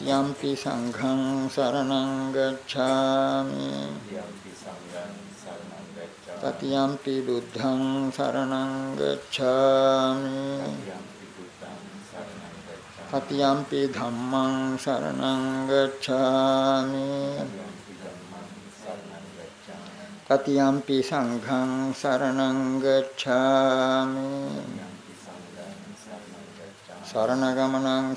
යම්පි සංඝං සරණං ගච්ඡාමි තතියම්පි බුද්ධං සරණං ගච්ඡාමි තතියම්පි ධම්මං සරණං ගච්ඡාමි තතියම්පි සංඝං සරණං ගච්ඡාමි සරණ ගමනං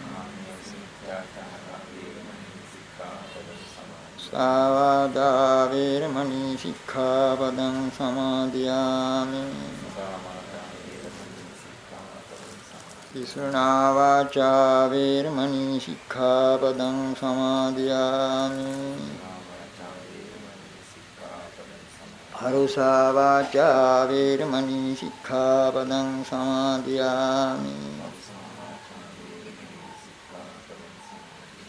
සාවාදා වේරමණී සික්ඛාපදං සමාදියාමි. විසුනා වාචා වේරමණී සික්ඛාපදං සමාදියාමි. අරුසා වාචා වේරමණී සික්ඛාපදං සමාදියාමි.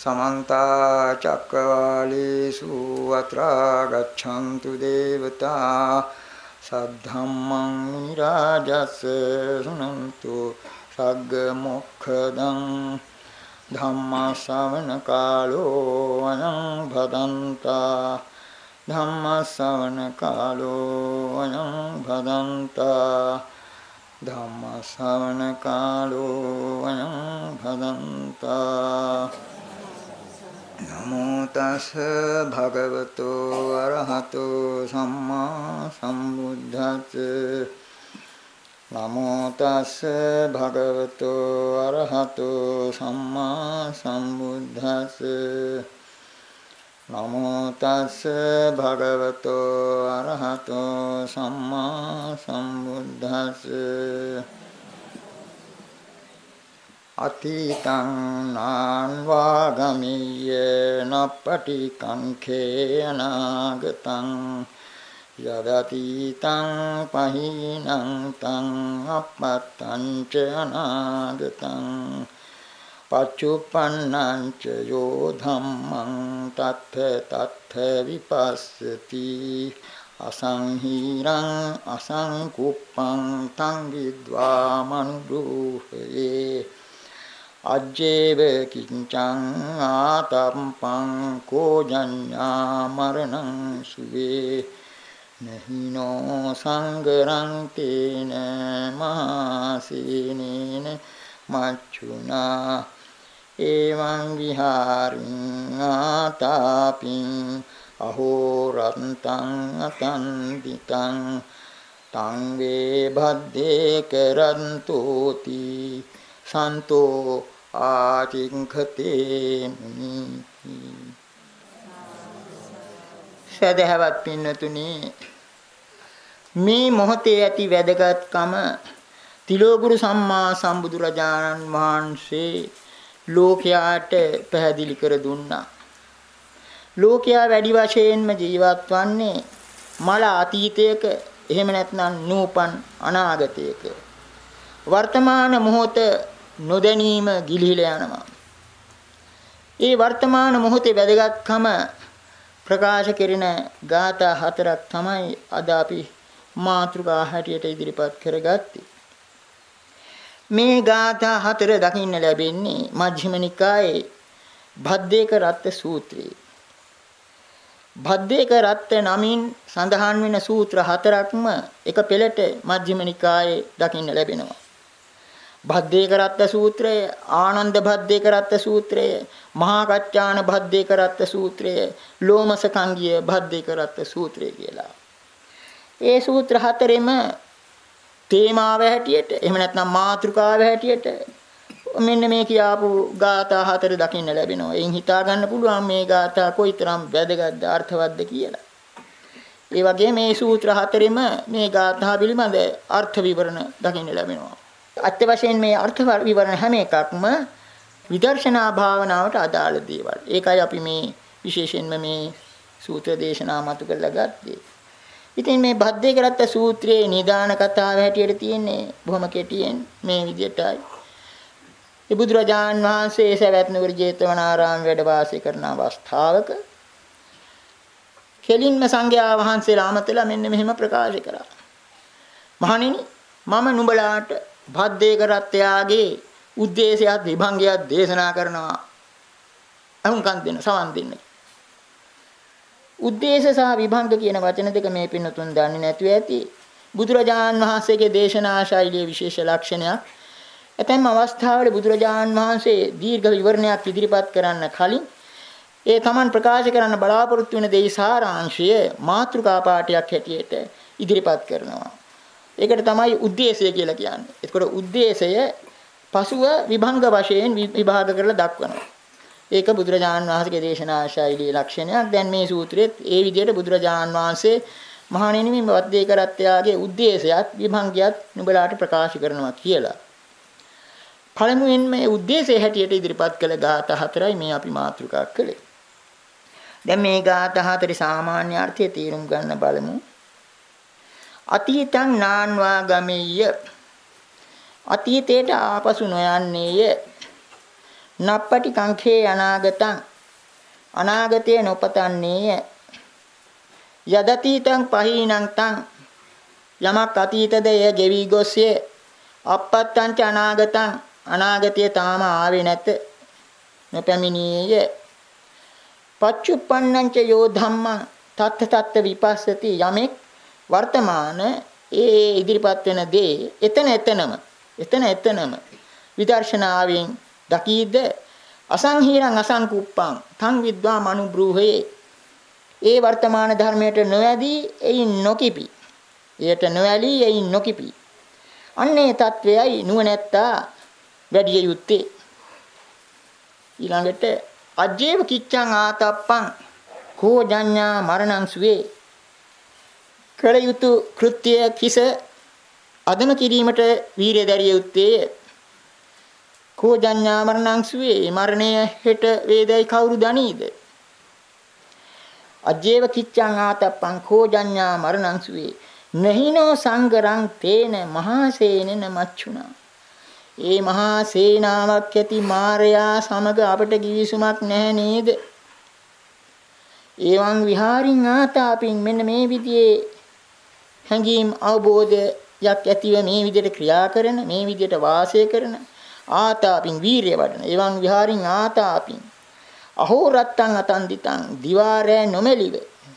සමන්ත චක්කවාලේසු අත්‍රා ගච්ඡන්තු දේවතා සද්ධම්මං නිරාජස් සුනන්තු සග්ග මොක්ඛදං ධම්ම ශ්‍රවණ කාලෝ අනං භදන්තා ධම්ම ශ්‍රවණ කාලෝ අනං භදන්තා ධම්ම ශ්‍රවණ කාලෝ අනං භදන්තා නමෝ තස් භගවතෝ අරහතෝ සම්මා සම්බුද්දස්ස නමෝ තස් භගවතෝ අරහතෝ සම්මා සම්බුද්දස්ස නමෝ තස් භගවතෝ අරහතෝ සම්මා සම්බුද්දස්ස අතීතං නාන්වාගමීය නප්පටි කංඛේ අනාගතං යදතීතං පහිනං තං අපත්තං ච අනාගතං පච්චුප්පන්නං ච යෝ ධම්මං තත්ථ තත්ථ විපස්සති අසංහීරං අසංකුප්පං තං විද්වා මනුරුහේ අජ්ජේව කිංචං ආතම්පං කෝජඤ්ඤා මරණං සුවේ නහිනෝ සංගරං තේන මාසීනේන මච්චුනා එවං විහාරින් ආතාපින් අහෝ රත්තං අතන්දිතං තං වේ භද්දේ කරන්තෝති සන්තෝ ආචින්ඛතේ සදහවත් පින්නතුනි මේ මොහොතේ ඇති වැදගත්කම තිලෝගුරු සම්මා සම්බුදුරජාණන් වහන්සේ ලෝකයාට පැහැදිලි කර දුන්නා. ලෝකයා වැඩි වශයෙන්ම ජීවත් වන්නේ මල අතීතයක එහෙම නැත්නම් නූපන් අනාගතයක. වර්තමාන මොහොත නොදැනීම ගිලිහිලා යනවා. ඒ වර්තමාන මොහොතේ වැදගත්කම ප්‍රකාශ කෙරෙන ગાථා හතරක් තමයි අද අපි මාතෘකා හැටියට ඉදිරිපත් කරගත්තේ. මේ ગાථා හතර දකින්න ලැබෙන්නේ මජ්ක්‍ධිම නිකායේ භද්දේක රත්ත සූත්‍රයේ. භද්දේක රත්ත නමින් සඳහන් වෙන සූත්‍ර හතරක්ම එක පෙළට මජ්ක්‍ධිම නිකායේ දකින්න ලැබෙනවා. භද්දේකරත්ත සූත්‍රය, ආනන්ද භද්දේකරත්ත සූත්‍රය, මහා කච්චාන භද්දේකරත්ත සූත්‍රය, ලෝමසකංගිය භද්දේකරත්ත සූත්‍රය කියලා. ඒ සූත්‍ර හතරෙම තේමාව හැටියට, එහෙම නැත්නම් මාතෘකාව හැටියට මෙන්න මේ කියාපු ગાථා හතර දකින්න ලැබෙනවා. එයින් හිතා ගන්න පුළුවන් මේ ગાථා කොයිතරම් වැදගත්ද අර්ථවත්ද කියලා. ඒ වගේ මේ සූත්‍ර හතරෙම මේ ગાථා පිළිබඳ අර්ථ විවරණ දකින්න ලැබෙනවා. අත්‍ය වශයෙන් මේ අර්ථ විවරණ හැම එකක්ම විදර්ශනා භාවනාවට අදාළ දේවල්. ඒකයි අපි මේ විශේෂයෙන්ම මේ සූත්‍ර දේශනා මතු කරලා ගත්තේ. ඉතින් මේ බද්දේ කරත්ත සූත්‍රයේ නිදාන කතාව හැටියට තියෙන්නේ බොහොම කෙටියෙන් මේ විදිහටයි. ඒ බුදුරජාන් වහන්සේ සවැත් නුවර ජේතවනාරාම වැඩ වාසය කරන අවස්ථාවක කෙලින්ම සංඝයා වහන්සේලා අමතලා මෙන්න මෙහෙම ප්‍රකාශ කරා. මහණෙනි මම නුඹලාට භද්දේක රත්යාගේ උද්දේශයත් විභංගයත් දේශනා කරනවා. අහුම්කම් දෙන්න සවන් දෙන්න. උද්දේශ සහ විභංග කියන වචන දෙක මේ පින්නතුන් දන්නේ නැතුව ඇති. බුදුරජාන් වහන්සේගේ දේශනා ශෛලියේ විශේෂ ලක්ෂණයක්. ඇතැම් අවස්ථාවල බුදුරජාන් වහන්සේ දීර්ඝ විවරණයක් ඉදිරිපත් කරන්න කලින් ඒ Taman ප්‍රකාශ කරන්න බලාපොරොත්තු වෙන දෙයි සාරාංශය මාතෘකා පාඩයක් හැටියට ඉදිරිපත් කරනවා. ඒකට තමයි ಉದ್ದೇಶය කියලා කියන්නේ. එතකොට ಉದ್ದೇಶය පසුව විභංග වශයෙන් විභාග කරලා දක්වනවා. ඒක බුදුරජාන් වහන්සේගේ දේශනා ශෛලී ලක්ෂණයක්. දැන් මේ සූත්‍රයේත් ඒ විදිහට බුදුරජාන් වහන්සේ මහණෙනි මේ වද්දේ කරත්තයාගේ ಉದ್ದೇಶයත් විභංගයත් නුඹලාට ප්‍රකාශ කරනවා කියලා. පළමුවෙන් මේ ಉದ್ದೇಶය හැටියට ඉදිරිපත් කළ ධාත හතරයි මේ අපි මාතෘකා කළේ. දැන් මේ ධාත හතරේ සාමාන්‍ය අර්ථය තේරුම් ගන්න බලමු. අතීතං නාන්වා ගමෙය්‍ය. අතීතයට ආපසු නොයන්නේය. නප්පටි කංඛේ අනාගතං. අනාගතය නොපතන්නේය. යදතීතං පහීනං තං යමක් අතීතද එය ගෙවි ගොස්ය. අපත්තං ච අනාගතං. අනාගතය තාම ආවේ නැත. නොපැමිණියේය. පච්චුප්පන්නං ච යෝ ධම්මං. තත්ත තත්ත විපස්සති යමෙක් වර්තමාන ඒ ඉදිරිපත් වෙන දේ එතන එතනම එතන එතනම. විදර්ශනාවෙන් දකීද? අසංහීරං අසංකුප්පං තං විද්වා මනුබ්‍රූහේ ඒ වර්තමාන ධර්මයට නොඇදී එයින් නොකිපි. එයට නොඇලී එයින් නොකිපි. අන්නේ తත්වයයි නුවණැත්තා වැඩි යුත්තේ. ඊළඟට අජේව කිච්ඡං ආතප්පං කෝ ජඤ්ඤා මරණං සුවේ. කළ යුතු කෘත්‍ය කිස අදම කිරීමට වීරිය දැරිය යුත්තේ කෝ ජඤ්ඤා මරණං සුවේ මරණය හෙට වේදයි කවුරු දනීද? අජේව කිච්ඡං ආතප්පං කෝ ජඤ්ඤා මරණං සුවේ. නහිනෝ සංගරං තේන මහා සේනන මච්චුනා ඒ මහා සේනාවක් ඇති මාරයා සමග අපට කිවිසුමක් නැහැ නේද? එවං විහාරින් ආතාපින් මෙන්න මේ විදිහේ හැඟීම් අවබෝධයක් ඇතිව මේ විදිහට ක්‍රියා කරන මේ විදිහට වාසය කරන ආතාපින් වීරිය වඩන එවං විහාරින් ආතාපින් අහෝ රත්තං අතන්දිතං දිවාරෑ නොමෙලිව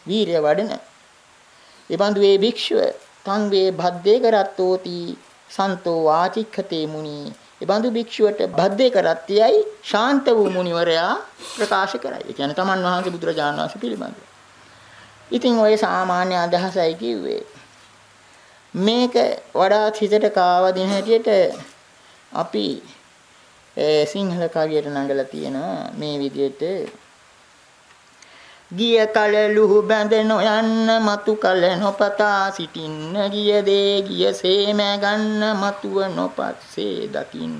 වීරිය වඩන එබඳු වේ භික්ෂුව තං වේ භද්දේ කරත්තෝති සන්තෝ වාචික්ඛතේ මුනි එබඳු භික්ෂුවට භද්දේ කරත්තියයි ශාන්ත වූ මුනිවරයා ප්‍රකාශ කරයි. ඒ කියන්නේ තමන් වහන්සේ බුදුරජාණන් වහන්සේ පිළිබඳව. ඉතින් ඔය සාමාන්‍ය අදහසයි කිව්වේ. මේක වඩාත් හිතට කාවදින හැටියට අපි සිංහල කවියට නඟලා තියෙනවා මේ විදිහට ගිය කල ලුහු බැඳ නොයන්න මතු කල නොපතා සිටින්න ගිය දේ ගියසේම ගන්න මතුව නොපත්සේ දකින්න.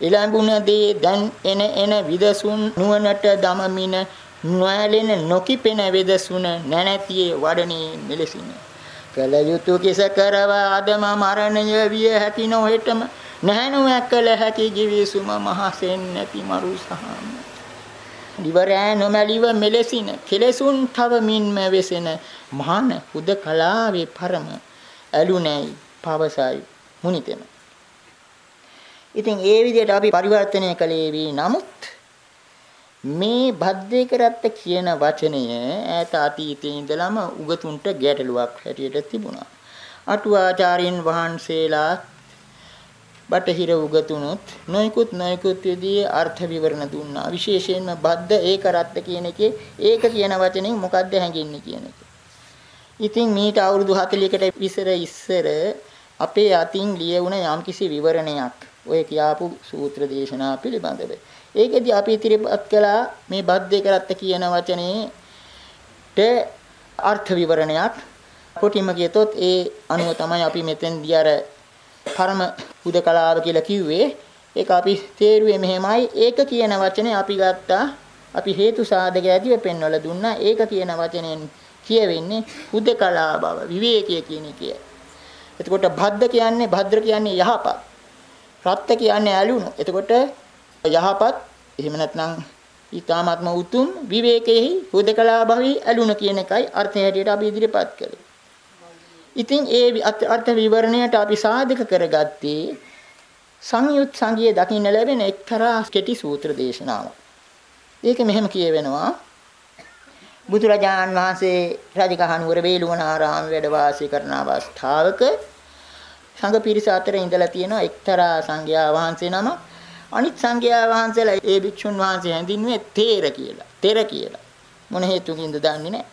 එළඹුණ දේ දැන් එන එන විදසුන් නුවණට දමමින නොඇලෙන නොකිපෙන වෙදසුන නැනැතියේ වඩනේ මෙලෙසින. කල යුතු කිස කරව අදම මරණය විය හැකි නොහෙටම නැහනුවක් කළ හැකි ජීවිසුම මහසෙන් නැති මරු සහම. දිවරෑ නොමැලිව මෙලෙසින කෙලෙසුන් තවමින්ම වෙසෙන මහාන හුද කලාවේ පරම ඇලුනැයි පවසයි මුනිතෙම. ඉතින් ඒ විදිහට අපි පරිවර්තනය කළේ වී නමුත් මේ භද්දේ කරත්ත කියන වචනය ඈත අතීතයේ ඉඳලම උගතුන්ට ගැටලුවක් හැටියට තිබුණා. අටුවාචාර්යන් වහන්සේලා බටහිර උගතුනුත් නොයිකුත් නොයිකුත් විදිහේ අර්ථ විවරණ දුන්නා. විශේෂයෙන්ම භද්ද ඒක රත්ත කියන එකේ ඒක කියන වචනේ මොකද්ද හැඟෙන්නේ කියන එක. ඉතින් මීට අවුරුදු 40කට විසර ඉස්සර අපේ අතින් ලියවුණ යම්කිසි විවරණයක් ඔය කියාපු සූත්‍ර දේශනා පිළිබඳව ඒකෙදි අපි ඉදිරිපත් කළා මේ බද්දේකරත්ත කියන වචනේට අර්ථ විවරණයක් කොටිම කියතොත් ඒ අනුව තමයි අපි මෙතෙන්දී අර පරම හුදකලාව කියලා කිව්වේ. ඒක අපි තේරුවේ මෙහෙමයි. ඒක කියන වචනේ අපි ගත්තා. අපි හේතු සාධක ඇදිව පෙන්වලා දුන්නා. ඒක කියන වචනෙන් කියවෙන්නේ හුදකලා බව, විවේකයේ කියන එකයි. එතකොට භද්ද කියන්නේ භද්‍ර කියන්නේ යහපත්. රත්ත කියන්නේ ඇලුණු. එතකොට යහපත් එහෙම නැත්නම් ඊ타මාත්ම උතුම් විවේකයේ හුදකලා භවී ඇලුණ කියන එකයි අර්ථය හැටියට අපි ඉදිරිපත් කළේ. ඉතින් ඒ අර්ථ විවරණයට අපි සාධක කරගත්තේ සංයුත් සංගියේ දකින්න ලැබෙන එක්තරා කෙටි සූත්‍ර දේශනාවක්. ඒක මෙහෙම කියවෙනවා. බුදුරජාන් වහන්සේ රජගහනුවර වේළුවනාරාම වැඩ වාසය කරන අවස්ථාවක සංඝ පිරිස අතර ඉඳලා තියෙන එක්තරා සංඝයා වහන්සේ නම අනිත් සංඝයා වහන්සේලා ඒ භික්ෂුන් වහන්සේ හැඳින්වුවේ තේර කියලා. තෙර කියලා. මොන හේතුකින්ද දන්නේ නැහැ.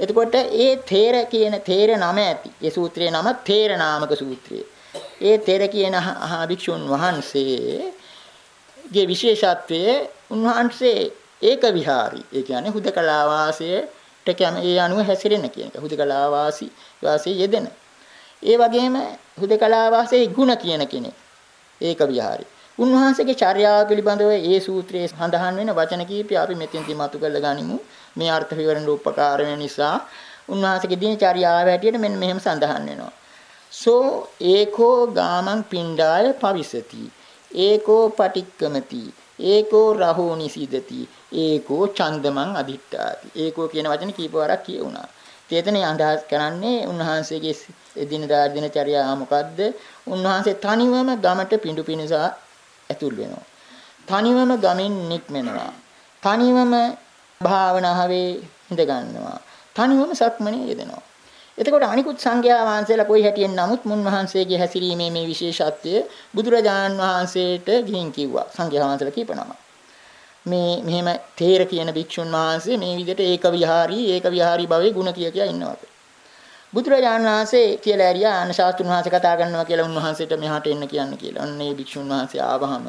එතකොට ඒ තේර කියන තේර නම ඇති. ඒ සූත්‍රයේ නම තේර නාමක සූත්‍රය. ඒ තේර කියන භික්ෂුන් වහන්සේගේ විශේෂත්වය උන්වහන්සේ ඒක විහාරී. ඒ කියන්නේ හුදකලා වාසයට කැම ඒ අනුව හැසිරෙන කියන එක. හුදකලා වාසී වාසයේ යෙදෙන. ඒ වගේම හුදකලා වාසයේ ಗುಣ කියන කෙනෙක්. ඒක විහාරී. උන්වහන්සේගේ චර්යාව පිළිබඳව ඒ සූත්‍රයේ සඳහන් වෙන වචන කීපය අපි මෙතෙන්දී මතු කරලා ගනිමු. මේ අර්ථ විවරණ උපකාර වෙන නිසා උන්වහන්සේගේ දිනචර්යාව හැටියට මෙන්න මෙහෙම සඳහන් වෙනවා. සෝ ඒකෝ ගාමං පිණ්ඩාය පවිසති. ඒකෝ පටික්කමති. ඒකෝ රහෝ නිසිදති. ඒකෝ ඡන්දමං අදිත්තාති. ඒකෝ කියන වචන කීප වරක් කියුණා. චේතනයේ අදහස් කරන්නේ උන්වහන්සේගේ එදිනදා දිනචර්යාව මොකද්ද? උන්වහන්සේ තනිවම ගමට පිඬු පිණිසා ඇතුල් වෙනවා. තනිවම ගමින් නික්මෙනවා. තනිවම භාවනාවේ හිඳ ගන්නවා. තනිවම සක්මනේ යෙදෙනවා. එතකොට අනිකුත් සංඝයා වහන්සේලා කොයි හැටියෙන් නමුත් මුන් වහන්සේගේ හැසිරීමේ මේ විශේෂත්වය බුදුරජාන් වහන්සේට ගිහින් කිව්වා. සංඝයා වහන්සේලා කීපනම. මේ මෙහෙම තේර කියන භික්ෂුන් වහන්සේ මේ විදිහට ඒක විහාරී ඒක විහාරී භවයේ ಗುಣ කිය කියා ඉන්නවා. බුදුරජාණන් වහන්සේ කියලා ඇරියා අන ශාස්ත්‍රුන් වහන්සේ කතා කරනවා කියලා උන්වහන්සේට මෙහාට එන්න කියන්න කියලා. අන්න ඒ භික්ෂුන් වහන්සේ ආවහම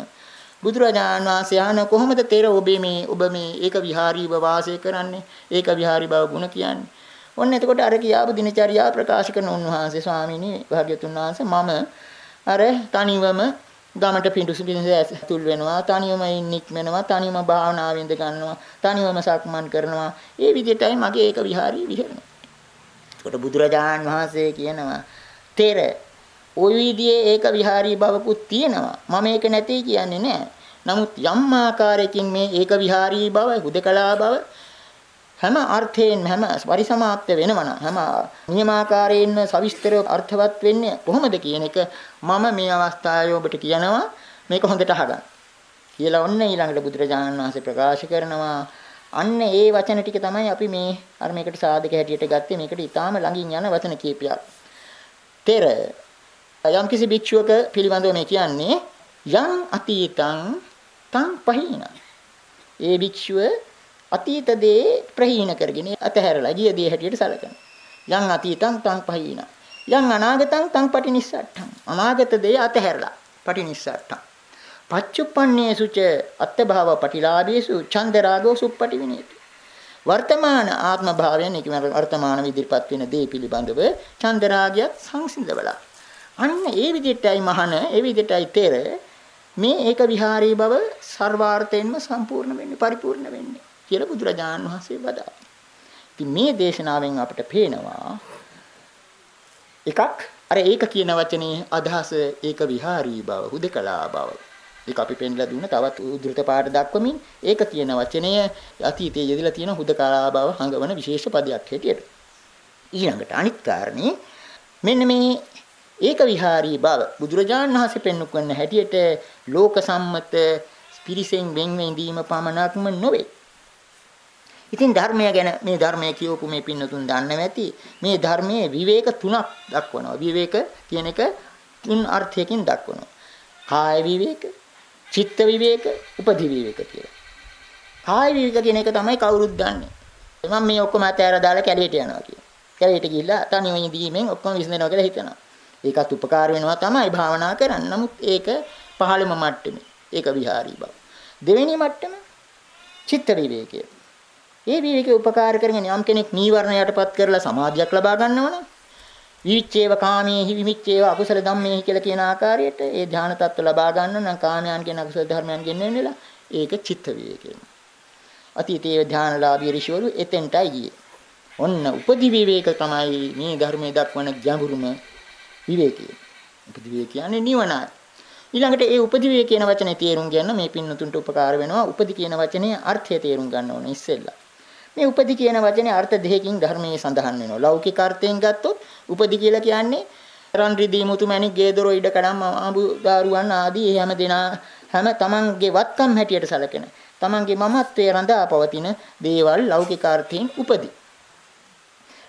බුදුරජාණන් වහන්සේ ආන කොහොමද තේර ඔබේ මේ ඔබ මේ ඒක විහාරීව වාසය කරන්නේ? ඒක විහාරී බව ගුණ කියන්නේ. ඔන්න එතකොට අර කියාපු දිනචර්යාව ප්‍රකාශ කරන උන්වහන්සේ ස්වාමීනි භාග්‍යතුන් වහන්සේ මම අර තනිවම ගමට පිඬුසු පිඬුස ඇතුල් වෙනවා තනියම නික්මෙනවා තනියම භාවනාවෙන් ඉඳ ගන්නවා තනියම සක්මන් කරනවා ඒ විදිහටයි මගේ ඒක විහාරී විහෙරණ ඒකට බුදුරජාණන් වහන්සේ කියනවා තෙර ওই විදිහේ ඒක විහාරී බවකුත් තියෙනවා. මම ඒක නැtei කියන්නේ නෑ. නමුත් යම් ආකාරයකින් මේ ඒක විහාරී බව, හුදකලා බව හැම අර්ථයෙන් හැම පරිසමාප්ත වෙනවනම් හැම නියමාකාරයෙන්ම සවිස්තර අර්ථවත් වෙන්නේ කොහොමද කියන එක මම මේ අවස්ථාවේ ඔබට කියනවා මේක හොඳට අහගන්න. කියලා ඔන්න ඊළඟට බුදුරජාණන් වහන්සේ ප්‍රකාශ කරනවා අන්න ඒ වචන ටික තමයි අපි මේ අර මේකට සාධක හැටියට ගත්තේ මේකට ඊටාම ළඟින් යන වචන කීපයක්. තෙර යම් කිසි භික්ෂුවක පිළිබඳව මේ කියන්නේ යම් අතීතං තං පහින. ඒ භික්ෂුව අතීත දේ ප්‍රහීන කරගෙන අතහැරලා ගිය දේ හැටියට සැලකන. යම් අතීතං තං පහින. යං අනාගතං තං පටිනිස්සට්ඨං. අනාගත දේ අතහැරලා පටිනිස්සට්ඨං. පච්චුප්පන්නේසු ච අත්ථභාව පටිලාභේසු චන්දරාගෝ සුප්පටි විනේති. වර්තමාන ආත්ම භාවයෙන් ඒ කියන්නේ වර්තමාන විදිහට වෙන දේ පිළිබඳව චන්දරාගයත් සංසිඳවලා. අන්න ඒ විදිහටයි මහන ඒ විදිහටයි තෙර මේ ඒක විහාරී බව සර්වාර්ථයෙන්ම සම්පූර්ණ වෙන්නේ පරිපූර්ණ වෙන්නේ කියලා බුදුරජාණන් වහන්සේ වදාළා. ඉතින් මේ දේශනාවෙන් අපිට පේනවා එකක් අර ඒක කියන වචනේ අදහස ඒක විහාරී බව හුදකලා බව ඒක අපි පෙන්ලා දුන්න තවත් උද්දෘත පාඩ දක්වමින් ඒක කියන වචනය අතීතයේ යෙදලා තියෙන හුදකලා බව හඟවන විශේෂ පදයක් හැටියට. ඊළඟට අනිත් කාරණේ මෙන්න මේ ඒක විහාරී බව බුදුරජාණන් වහන්සේ පෙන්වු කරන හැටියට ලෝක සම්මත පිරිසෙන් වෙන් වෙඳීම පමණක්ම නොවේ. ඉතින් ධර්මය ගැන මේ ධර්මය කියවපු මේ පින්නතුන් දන්නව ඇති මේ ධර්මයේ විවේක තුනක් දක්වනවා. විවේක කියන එක තුන් අර්ථයකින් දක්වනවා. කාය විවේක, චිත්ත විවේක, උපදි විවේක කියලා. කාය විවේක කියන එක තමයි කවුරුත් දන්නේ. මම මේ ඔක්කොම අතෑර දාලා කැලේට යනවා කියන. කැලේට ගිහිල්ලා තනියම ඉඳීමෙන් ඔක්කොම විසඳනවා කියලා හිතනවා. ඒකත් උපකාර වෙනවා තමයි භාවනා කරන්න. නමුත් ඒක පහළම මට්ටමේ. ඒක විහාරී බව. දෙවෙනි මට්ටම චිත්ත විවේකය. ඒ විවේකේ උපකාර කරගෙන යම් කෙනෙක් නීවරණයටපත් කරලා සමාධියක් ලබා ගන්නවනම් විවිච්ඡේව කාමේහි විවිච්ඡේව අකුසල ධම්මේහි කියලා කියන ආකාරයට ඒ ධාන තත්ත්ව ලබා ගන්න නම් කාමයන් කියන අකුසල ධර්මයන් ගෙන්වෙන්න වෙලා ඒක චිත්ත විවේකය. අතීතයේ ධානලාභී ඍෂිවරු එතෙන්ටයි ගියේ. ඔන්න උපදි විවේක තමයි මේ ධර්මයේ දක්වන ගැඹුරුම විවේකය. උපදි විවේක කියන්නේ නිවනයි. ඊළඟට ඒ උපදි විවේක කියන වචනේ තේරුම් ගන්න මේ පින්නතුන්ට උපකාර වෙනවා. උපදි කියන වචනේ අර්ථය තේරුම් ගන්න ඕනේ ඉස්සෙල්ලා. මේ උපදි කියන වචනේ අර්ථ දෙකකින් ධර්මයේ සඳහන් වෙනවා. ලෞකික අර්ථයෙන් ගත්තොත් උපදි කියලා කියන්නේ රන් රිදී මුතු මැණික් ගේ දොර ඉඩ කඩම් ආඹු දාරුවන් ආදී හැම දෙනා හැම තමන්ගේ වත්කම් හැටියට සැලකෙන තමන්ගේ මමත්වයේ රඳා පවතින දේවල් ලෞකික අර්ථයෙන් උපදි.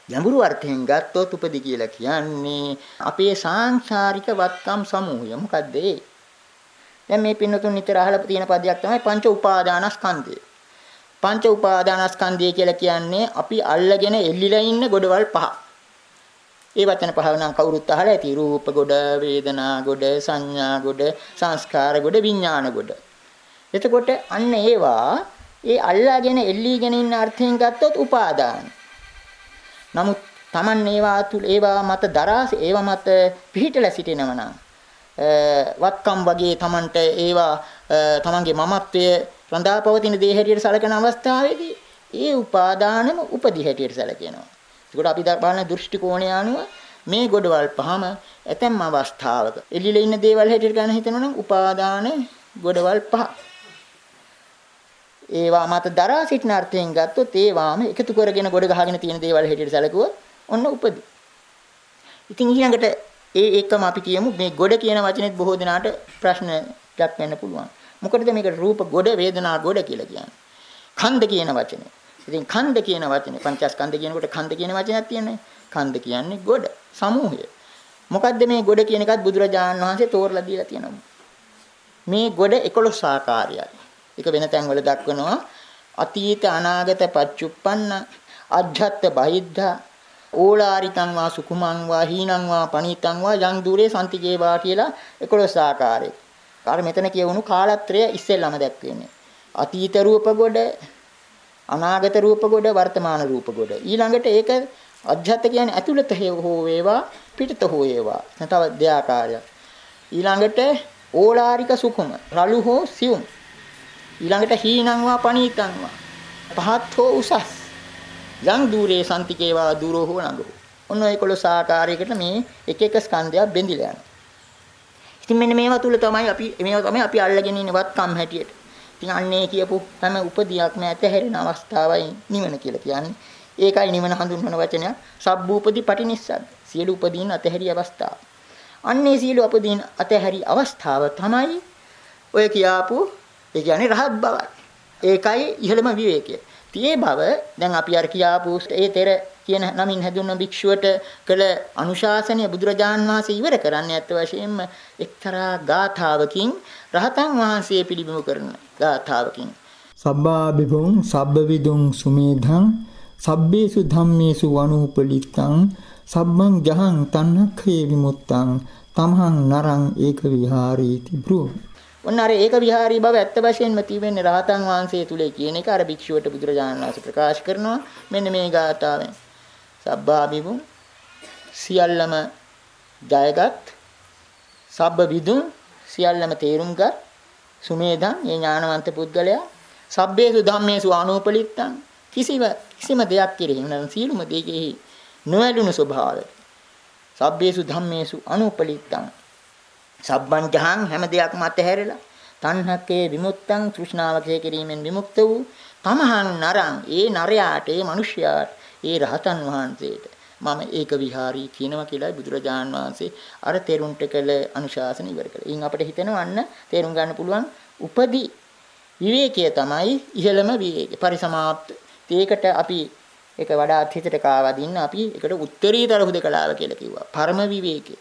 ගැඹුරු අර්ථයෙන් ගත්තොත් උපදි කියලා කියන්නේ අපේ සාංශාරික වත්කම් සමූහය. මොකද්ද ඒ? දැන් මේ පින්නතුන් නිතර අහලා තියෙන පදයක් තමයි පංච උපාදානස්කන්ධය. පංච උපාදානස්කන්ධය කියලා කියන්නේ අපි අල්ලගෙන එල්ලිලා ඉන්න ගොඩවල් පහ. ඒ වචන පහ නම් කවුරුත් අහලා ඇති රූප ගොඩ, වේදනා ගොඩ, සංඥා ගොඩ, සංස්කාර ගොඩ, විඥාන ගොඩ. එතකොට අන්න ඒවා ඒ අල්ලාගෙන එල්ලීගෙන ඉන්න අර්ථයෙන් ගත්තොත් උපාදාන. නමුත් Taman ඒවා තුල ඒවා මත දරා ඒවා මත පිහිටලා සිටිනව නම් වත්කම් වගේ Tamanට ඒවා Tamanගේ මමත්වයේ රඳා පවතින දේ හැටියට සැලකෙන අවස්ථාවේදී ඒ උපාදානම උපදි හැටියට සැලකෙනවා. ඒකට අපි බලන දෘෂ්ටි කෝණය අනුව මේ ගොඩවල් පහම ඇතැම් අවස්ථාවක එළිලා ඉන්න දේවල් හැටියට ගන්න හිතනවා නම් උපාදාන ගොඩවල් පහ. ඒවා මත දරා සිටින අර්ථයෙන් ගත්තොත් ඒවාම එකතු කරගෙන ගොඩ ගහගෙන තියෙන දේවල් හැටියට සැලකුවොත් ඔන්න උපදි. ඉතින් ඊළඟට ඒ එකම අපි කියමු මේ ගොඩ කියන වචනේත් බොහෝ දෙනාට ප්‍රශ්නයක් වෙන්න පුළුවන්. මොකටද මේකට රූප ගොඩ වේදනා ගොඩ කියලා කියන්නේ? ඛණ්ඩ කියන වචනේ. ඉතින් ඛණ්ඩ කියන වචනේ පංචස්කන්ධ කියනකොට ඛණ්ඩ කියන වචනයක් තියෙන්නේ. ඛණ්ඩ කියන්නේ ගොඩ, සමූහය. මොකද්ද මේ ගොඩ කියන එකත් බුදුරජාණන් වහන්සේ තෝරලා දීලා තියෙනවා. මේ ගොඩ 11 ආකාරයයි. ඒක වෙන තැන්වල දක්වනවා අතීත අනාගත පච්චුප්පන්න අජ්ජත් බහිද්ධා ඕලාරිකං වා සුකුමං වා හීනං වා පණීතං වා යං දුරේ සම්තිජේවා කියලා 11 ආකාරයක. අර මෙතන කියවුණු කාලත්‍රය ඉස්සෙල්ලාම දැක්වෙන්නේ. අතීත රූප ගොඩ, අනාගත රූප ගොඩ, වර්තමාන රූප ගොඩ. ඊළඟට ඒක අධ්‍යාත්ම කියන්නේ ඇතුළත හෝ වේවා පිටත හෝ වේවා. තව දෙආකාරයක්. ඊළඟට ඕලාරික සුකුම, රළු හෝ සියුම්. ඊළඟට හීනං වා පණීතං වා. පහත් හෝ උසස්. යම් দূරේ සම්තිකේවා දුරෝ හෝ නගරෝ. ඔන්න ඒ 11 ආකාරයකට මේ එක එක ස්කන්ධයක් බෙඳිලා යනවා. ඉතින් මෙන්න මේවා තුල තමයි අපි මේවා තමයි අපි අල්ලගෙන ඉන්න වත්කම් හැටියට. ඉතින් අන්නේ කියපු හැම උපදියක්ම ඇතහැරෙන අවස්ථාවයි නිවන කියලා කියන්නේ. ඒකයි නිවන හඳුන්වන වචනයක්. සබ්බූපදී පටිනිස්සග්ග. සියලු උපදීන් අතහැරි අවස්ථාව. අන්නේ සියලු උපදීන් අතහැරි අවස්ථාව තමයි ඔය කියාපු ඒ කියන්නේ රහත් බවයි. ඒකයි ඉහළම විවේකය. තියේ බව දැන් අපි අර කියාපු ඒ තෙර කියන නමින් හැදුන භික්ෂුවට කළ අනුශාසනය බුදුරජාන් වහන්සේ ඉවර කරන්නේ ඇත්ත වශයෙන්ම එක්තරා ගාථාවකින් රහතන් වහන්සේ පිළිබිඹු කරන ගාථාවකින් සබ්බා බිබුං සබ්බ විදුං සුමේධං සබ්බේසු ධම්මේසු වනුපලිත්තං සබ්බං ජහං තණ්හක්ඛේ විමුක්තං තමහං නරං ඒක විහාරීති බ්‍රෝ. ඔන්න අර ඒක විහාරී බව ඇත්ත වශයෙන්ම තියෙන්නේ රහතන් වහන්සේ තුලේ කියන එක අර භික්ෂුවට බුදුරජාණන් වහන්සේ ප්‍රකාශ කරනවා මෙන්න මේ ගාථාවෙන්. සබ්බා බිමු සියල්ලම ජයගත් සබ්බ විදුන් සියල්ලම තේරුම්ගත් සුමේධං මේ ඥානවන්ත පුද්ගලයා. සබ්බේසු ධම්මේසු අනුපලිත්තං කිසිව කිසිම දෙයක් කෙරෙහි නම් සියලුම දෙකෙහි නොඇලුණු ස්වභාවය. සබ්බේසු ධම්මේසු අනුපලිත්තං. සබ්බං ජහං හැම දෙයක්ම අතහැරලා තණ්හකේ විමුක්තං තෘෂ්ණාවකේ කිරීමෙන් විමුක්ත වූ තමහං නරං. ඒ නරයාට ඒ මිනිසයාට ඒ රහතන් වහන්සේට මම ඒක විහාරී කියනවා කියලායි බුදුරජාන් වහන්සේ අර තෙරුන්ට කළ අනුශාසන ඉවර කළා. ඉන් අපිට හිතෙනවා අන්න තේරුම් ගන්න පුළුවන් උපදි විවේකය තමයි ඉහළම විවේකය. පරිසමාප්ත. ඒකට අපි ඒක වඩාත් හිතට කාවදින්න අපි ඒකට උත්තරීතර හුදකලාව කියලා කිව්වා. පරම විවේකය.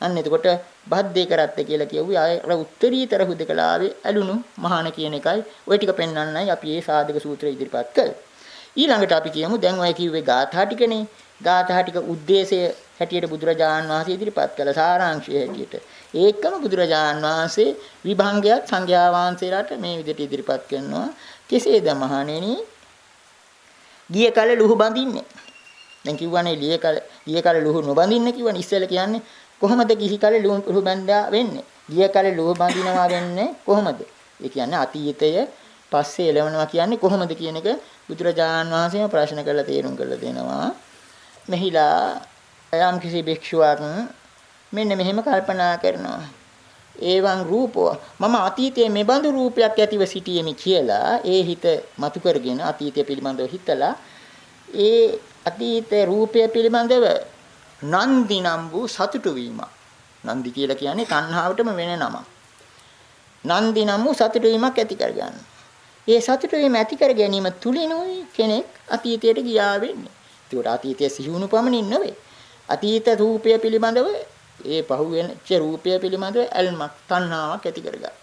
අන්න එතකොට බද්දේ කරත්ත කියලා කියුවේ අර උත්තරීතර හුදකලාවේ ඇලුණු මහාන කියන එකයි ওই ටික පෙන්වන්නයි අපි මේ සාධක සූත්‍රය ඉදිරිපත් කළේ. ඊළඟට අපි කියමු දැන් ඔය කිව්වේ ගාථා ටිකනේ. ගාථා ටික ಉದ್ದೇಶය හැටියට බුදුරජාණන් වහන්සේ ඉදිරිපත් කළ සාරාංශය හැටියට. ඒකම බුදුරජාණන් වහන්සේ විභංගයත් සංඝයා වහන්සේලාට මේ විදිහට ඉදිරිපත් කරනවා. කෙසේද මහණෙනි? ගිය කල ලුහු බඳින්නේ. දැන් කිව්වනේ ගිය කල ගිය කල ලුහු නොබඳින්න කිව්වනේ ඉස්සෙල්ලා කියන්නේ කොහොමද ගිහි කල ලුහු බඳා වෙන්නේ? ගිය කල ලුහු බඳිනවා වෙන්නේ කොහොමද? ඒ කියන්නේ අතීතයේ පස්සේ එළවනවා කියන්නේ කොහොමද කියන එක බුදුරජාණන් වහන්සේම ප්‍රශ්න කරලා තේරුම් කරලා දෙනවා. මෙහිලා යම් කිසි භික්ෂුවක් මෙන්න මෙහෙම කල්පනා කරනවා. ඒවන් රූපෝ මම අතීතයේ මෙබඳු රූපයක් ඇතිව සිටියෙමි කියලා ඒ හිත මතු කරගෙන අතීතය පිළිබඳව හිතලා ඒ අතීත රූපය පිළිබඳව නන්දි නම් වූ සතුටු වීම. නන්දි කියලා කියන්නේ තණ්හාවටම වෙන නමක්. නන්දි නම් වූ සතුටු වීමක් ඇති කරගන්න. ඒ සතුටු වීම ඇති කර ගැනීම තුලිනුයි කෙනෙක් අතීතයට ගියා වෙන්නේ. ඒකට අතීතයේ සිහිුණු පමණින් නෙවෙයි. අතීත රූපය පිළිබඳව ඒ පහුවෙච්ච රූපය පිළිබඳව ඇල්මක් තණ්හාවක් ඇති කරගත්තා.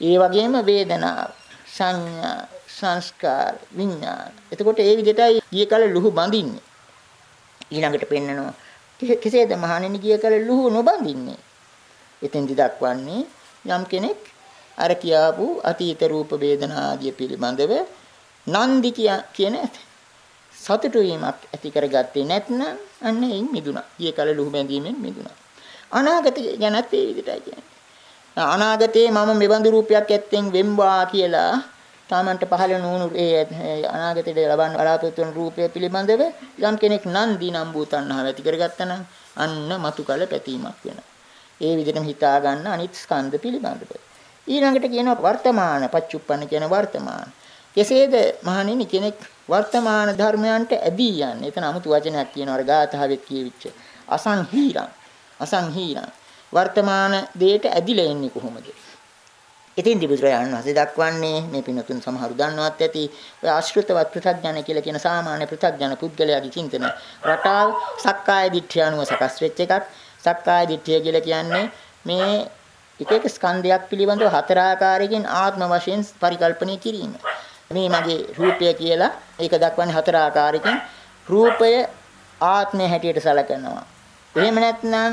ඒ වගේම වේදනාව, සංඥා, සංස්කාර, විඥාන. එතකොට ඒ විදිහටයි ගිය කල ලුහු බඳින්නේ. ඊළඟට පෙන්නනවා කෙසේද මහණෙනි ගිය කල ලුහු නොබඳින්නේ. එතෙන්දි දක්වන්නේ යම් කෙනෙක් අර කියාපු අතීත රූප වේදනා ආදිය පිළිබඳව නන්දි කියන සතුටු වීමක් ඇති කරගත්තේ නැත්නම් අන්න එයින් මිදුණා. ගිය කල ලුහු බැඳීමෙන් මිදුණා. අනාගත ගැනත් ඒ විදිහටයි කියන්නේ. අනාගතේ මම මෙබඳු රූපයක් ඇත්තෙන් වෙම්වා කියලා තමන්ට පහළ නුණු ඒ අනාගතයේ ලබන්න බලාපොරොත්තු වන රූපය පිළිබඳව යම් කෙනෙක් නන්දි නම් භූතණ්හාව ඇති කරගත්තා නම් අන්න මතු කල පැතීමක් වෙනවා. ඒ විදිහටම හිතා ගන්න අනිත් ස්කන්ධ පිළිබඳව. ඊළඟට කියනවා වර්තමාන පච්චුප්පන්න කියන වර්තමාන. කෙසේද මහණෙනි කෙනෙක් වර්තමාන ධර්මයන්ට ඇදී යන්නේ. එතන 아무තු වචනයක් කියනවා අර ගාථාවෙත් කියවිච්ච. අසංහීරං. අසංහීරං. වර්තමාන දෙයට ඇදිලා එන්නේ කොහොමද? ඉතින් දිබුදුරයන් වහන්සේ දක්වන්නේ මේ පිනතුන් සමහරු දන්නවත් ඇති ඔය ආශ්‍රිතවත් පෘථග්ජන කියලා කියන සාමාන්‍ය පෘථග්ජන පුද්ගලයාගේ චින්තන රටාව සක්කාය දිට්ඨිය අනුව සකස් වෙච්ච එකක්. සක්කාය දිට්ඨිය කියලා කියන්නේ මේ එක එක ස්කන්ධයක් පිළිබඳව හතර ආකාරයකින් ආත්ම වශයෙන් පරිකල්පනය කිරීම. මේ මගේ රූපය කියලා ඒක දක්වන්නේ හතර ආකාරයකින් රූපය ආත්මය හැටියට සැලකනවා. එහෙම නැත්නම්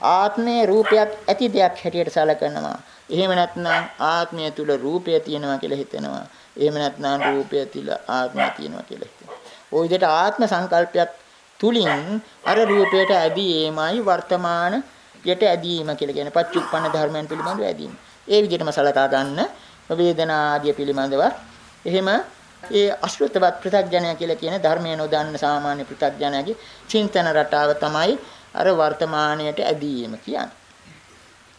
ආත්මයේ රූපයක් ඇති දෙයක් හැටියට සැලකනවා. එහෙම නැත්නම් ආත්මය තුල රූපය තියෙනවා කියලා හිතෙනවා. එහෙම නැත්නම් රූපය තුල ආත්මය තියෙනවා කියලා හිතෙනවා. ওই විදිහට ආත්ම සංකල්පයක් තුලින් අර රූපයට ඇදීමයි වර්තමාන යට ඇදීම කියලා කියන්නේ පච්චුප්පන්න ධර්මයන් පිළිබඳව ඇදීම. ඒ විදිහටම සලකා ගන්න වේදනා ආදී පිළිබඳව එහෙම ඒ අශෘතවත් පෘථග්ජනය කියලා කියන ධර්මය නොදන්න සාමාන්‍ය පෘථග්ජනයාගේ චින්තන රටාව තමයි අර වර්තමානයට ඇදීම කියන්නේ.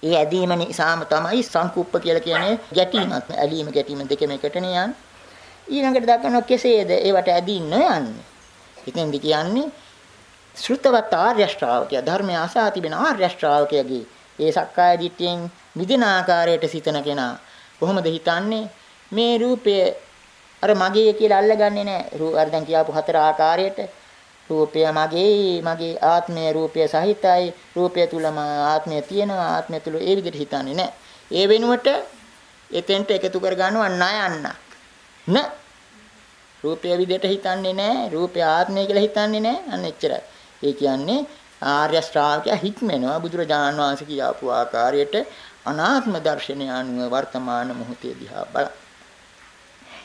ඒ ඇදීම නිසාම තමයි සංකුප්ප කියලා කියන්නේ ගැටීමක්. ඇලීම ගැටීම දෙකම එකටනේ යන්නේ. ඊළඟට දක්වනවා කෙසේද ඒවට ඇදී නොයන්නේ. ඉතින්දි කියන්නේ ශ්‍රුතවත් ආර්ය ශ්‍රාවකය ධර්මය අසා තිබෙන ආර්ය ශ්‍රාවකයගේ ඒ සක්කාය දිට්ඨියෙන් මිදින ආකාරයට සිතන කෙනා කොහොමද හිතන්නේ මේ රූපය අර මගේ කියලා අල්ලගන්නේ නැහැ. අර දැන් කියාපු හතර ආකාරයට රූපය මගේ මගේ ආත්මය රූපය සහිතයි රූපය තුලම ආත්මය තියෙනවා ආත්මය තුල ඒ විදිහට හිතන්නේ නැහැ. ඒ වෙනුවට එතෙන්ට එකතු කර ගන්නවා ණයන්න. න රූපය විදිහට හිතන්නේ නැහැ රූපය ආත්මය කියලා හිතන්නේ නැහැ අන්න එච්චරයි. ඒ කියන්නේ ආර්ය ශ්‍රාවකයා හික්මෙනවා බුදුරජාණන් වහන්සේ කියපු ආකාරයට අනාත්ම දර්ශනය අනුව වර්තමාන මොහොතේ දිහා බලන්න.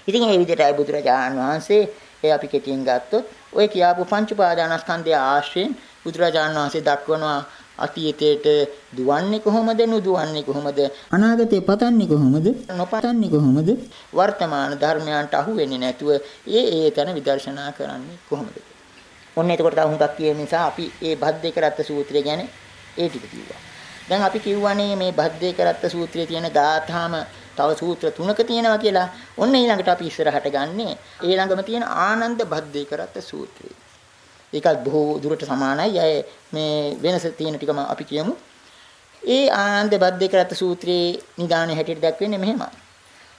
ඉතින් මේ විදිහටයි බුදුරජාණන් වහන්සේ ඒ අපි කෙටියෙන් ගත්තොත් ඔය කියාපු පංච පාදානස්කන්ධය ආශ්‍රයෙන් බුදුරජාණන් වහන්සේ දක්වනවා අතීතයට දුවන්නේ කොහොමද නුදුවන්නේ කොහොමද? අනාගතේ පතන්නේ කොහොමද? නොපතන්නේ කොහොමද? වර්තමාන ධර්මයන්ට අහු වෙන්නේ නැතුව ඒ ඒ තැන විදර්ශනා කරන්නේ කොහොමද ඔන්න එතකොට තව හුඟක් කියන නිසා අපි ඒ බද්දේකරත්ත සූත්‍රය ගැන ඒ ටික කිව්වා දැන් අපි කිව්වනේ මේ බද්දේකරත්ත සූත්‍රයේ තියෙන ගාථාම තව සූත්‍ර තුනක තියෙනවා කියලා ඔන්න ඊළඟට අපි ඉස්සරහට ගන්නෙ ඊළඟම තියෙන ආනන්ද බද්දේකරත්ත සූත්‍රය ඒකත් බොහෝ දුරට සමානයි. අය මේ වෙනස තියෙන ටිකම අපි කියමු. ඒ ආනන්ද බද්දේකරත් සූත්‍රයේ නිදානේ හැටියට දක්වන්නේ මෙහෙමයි.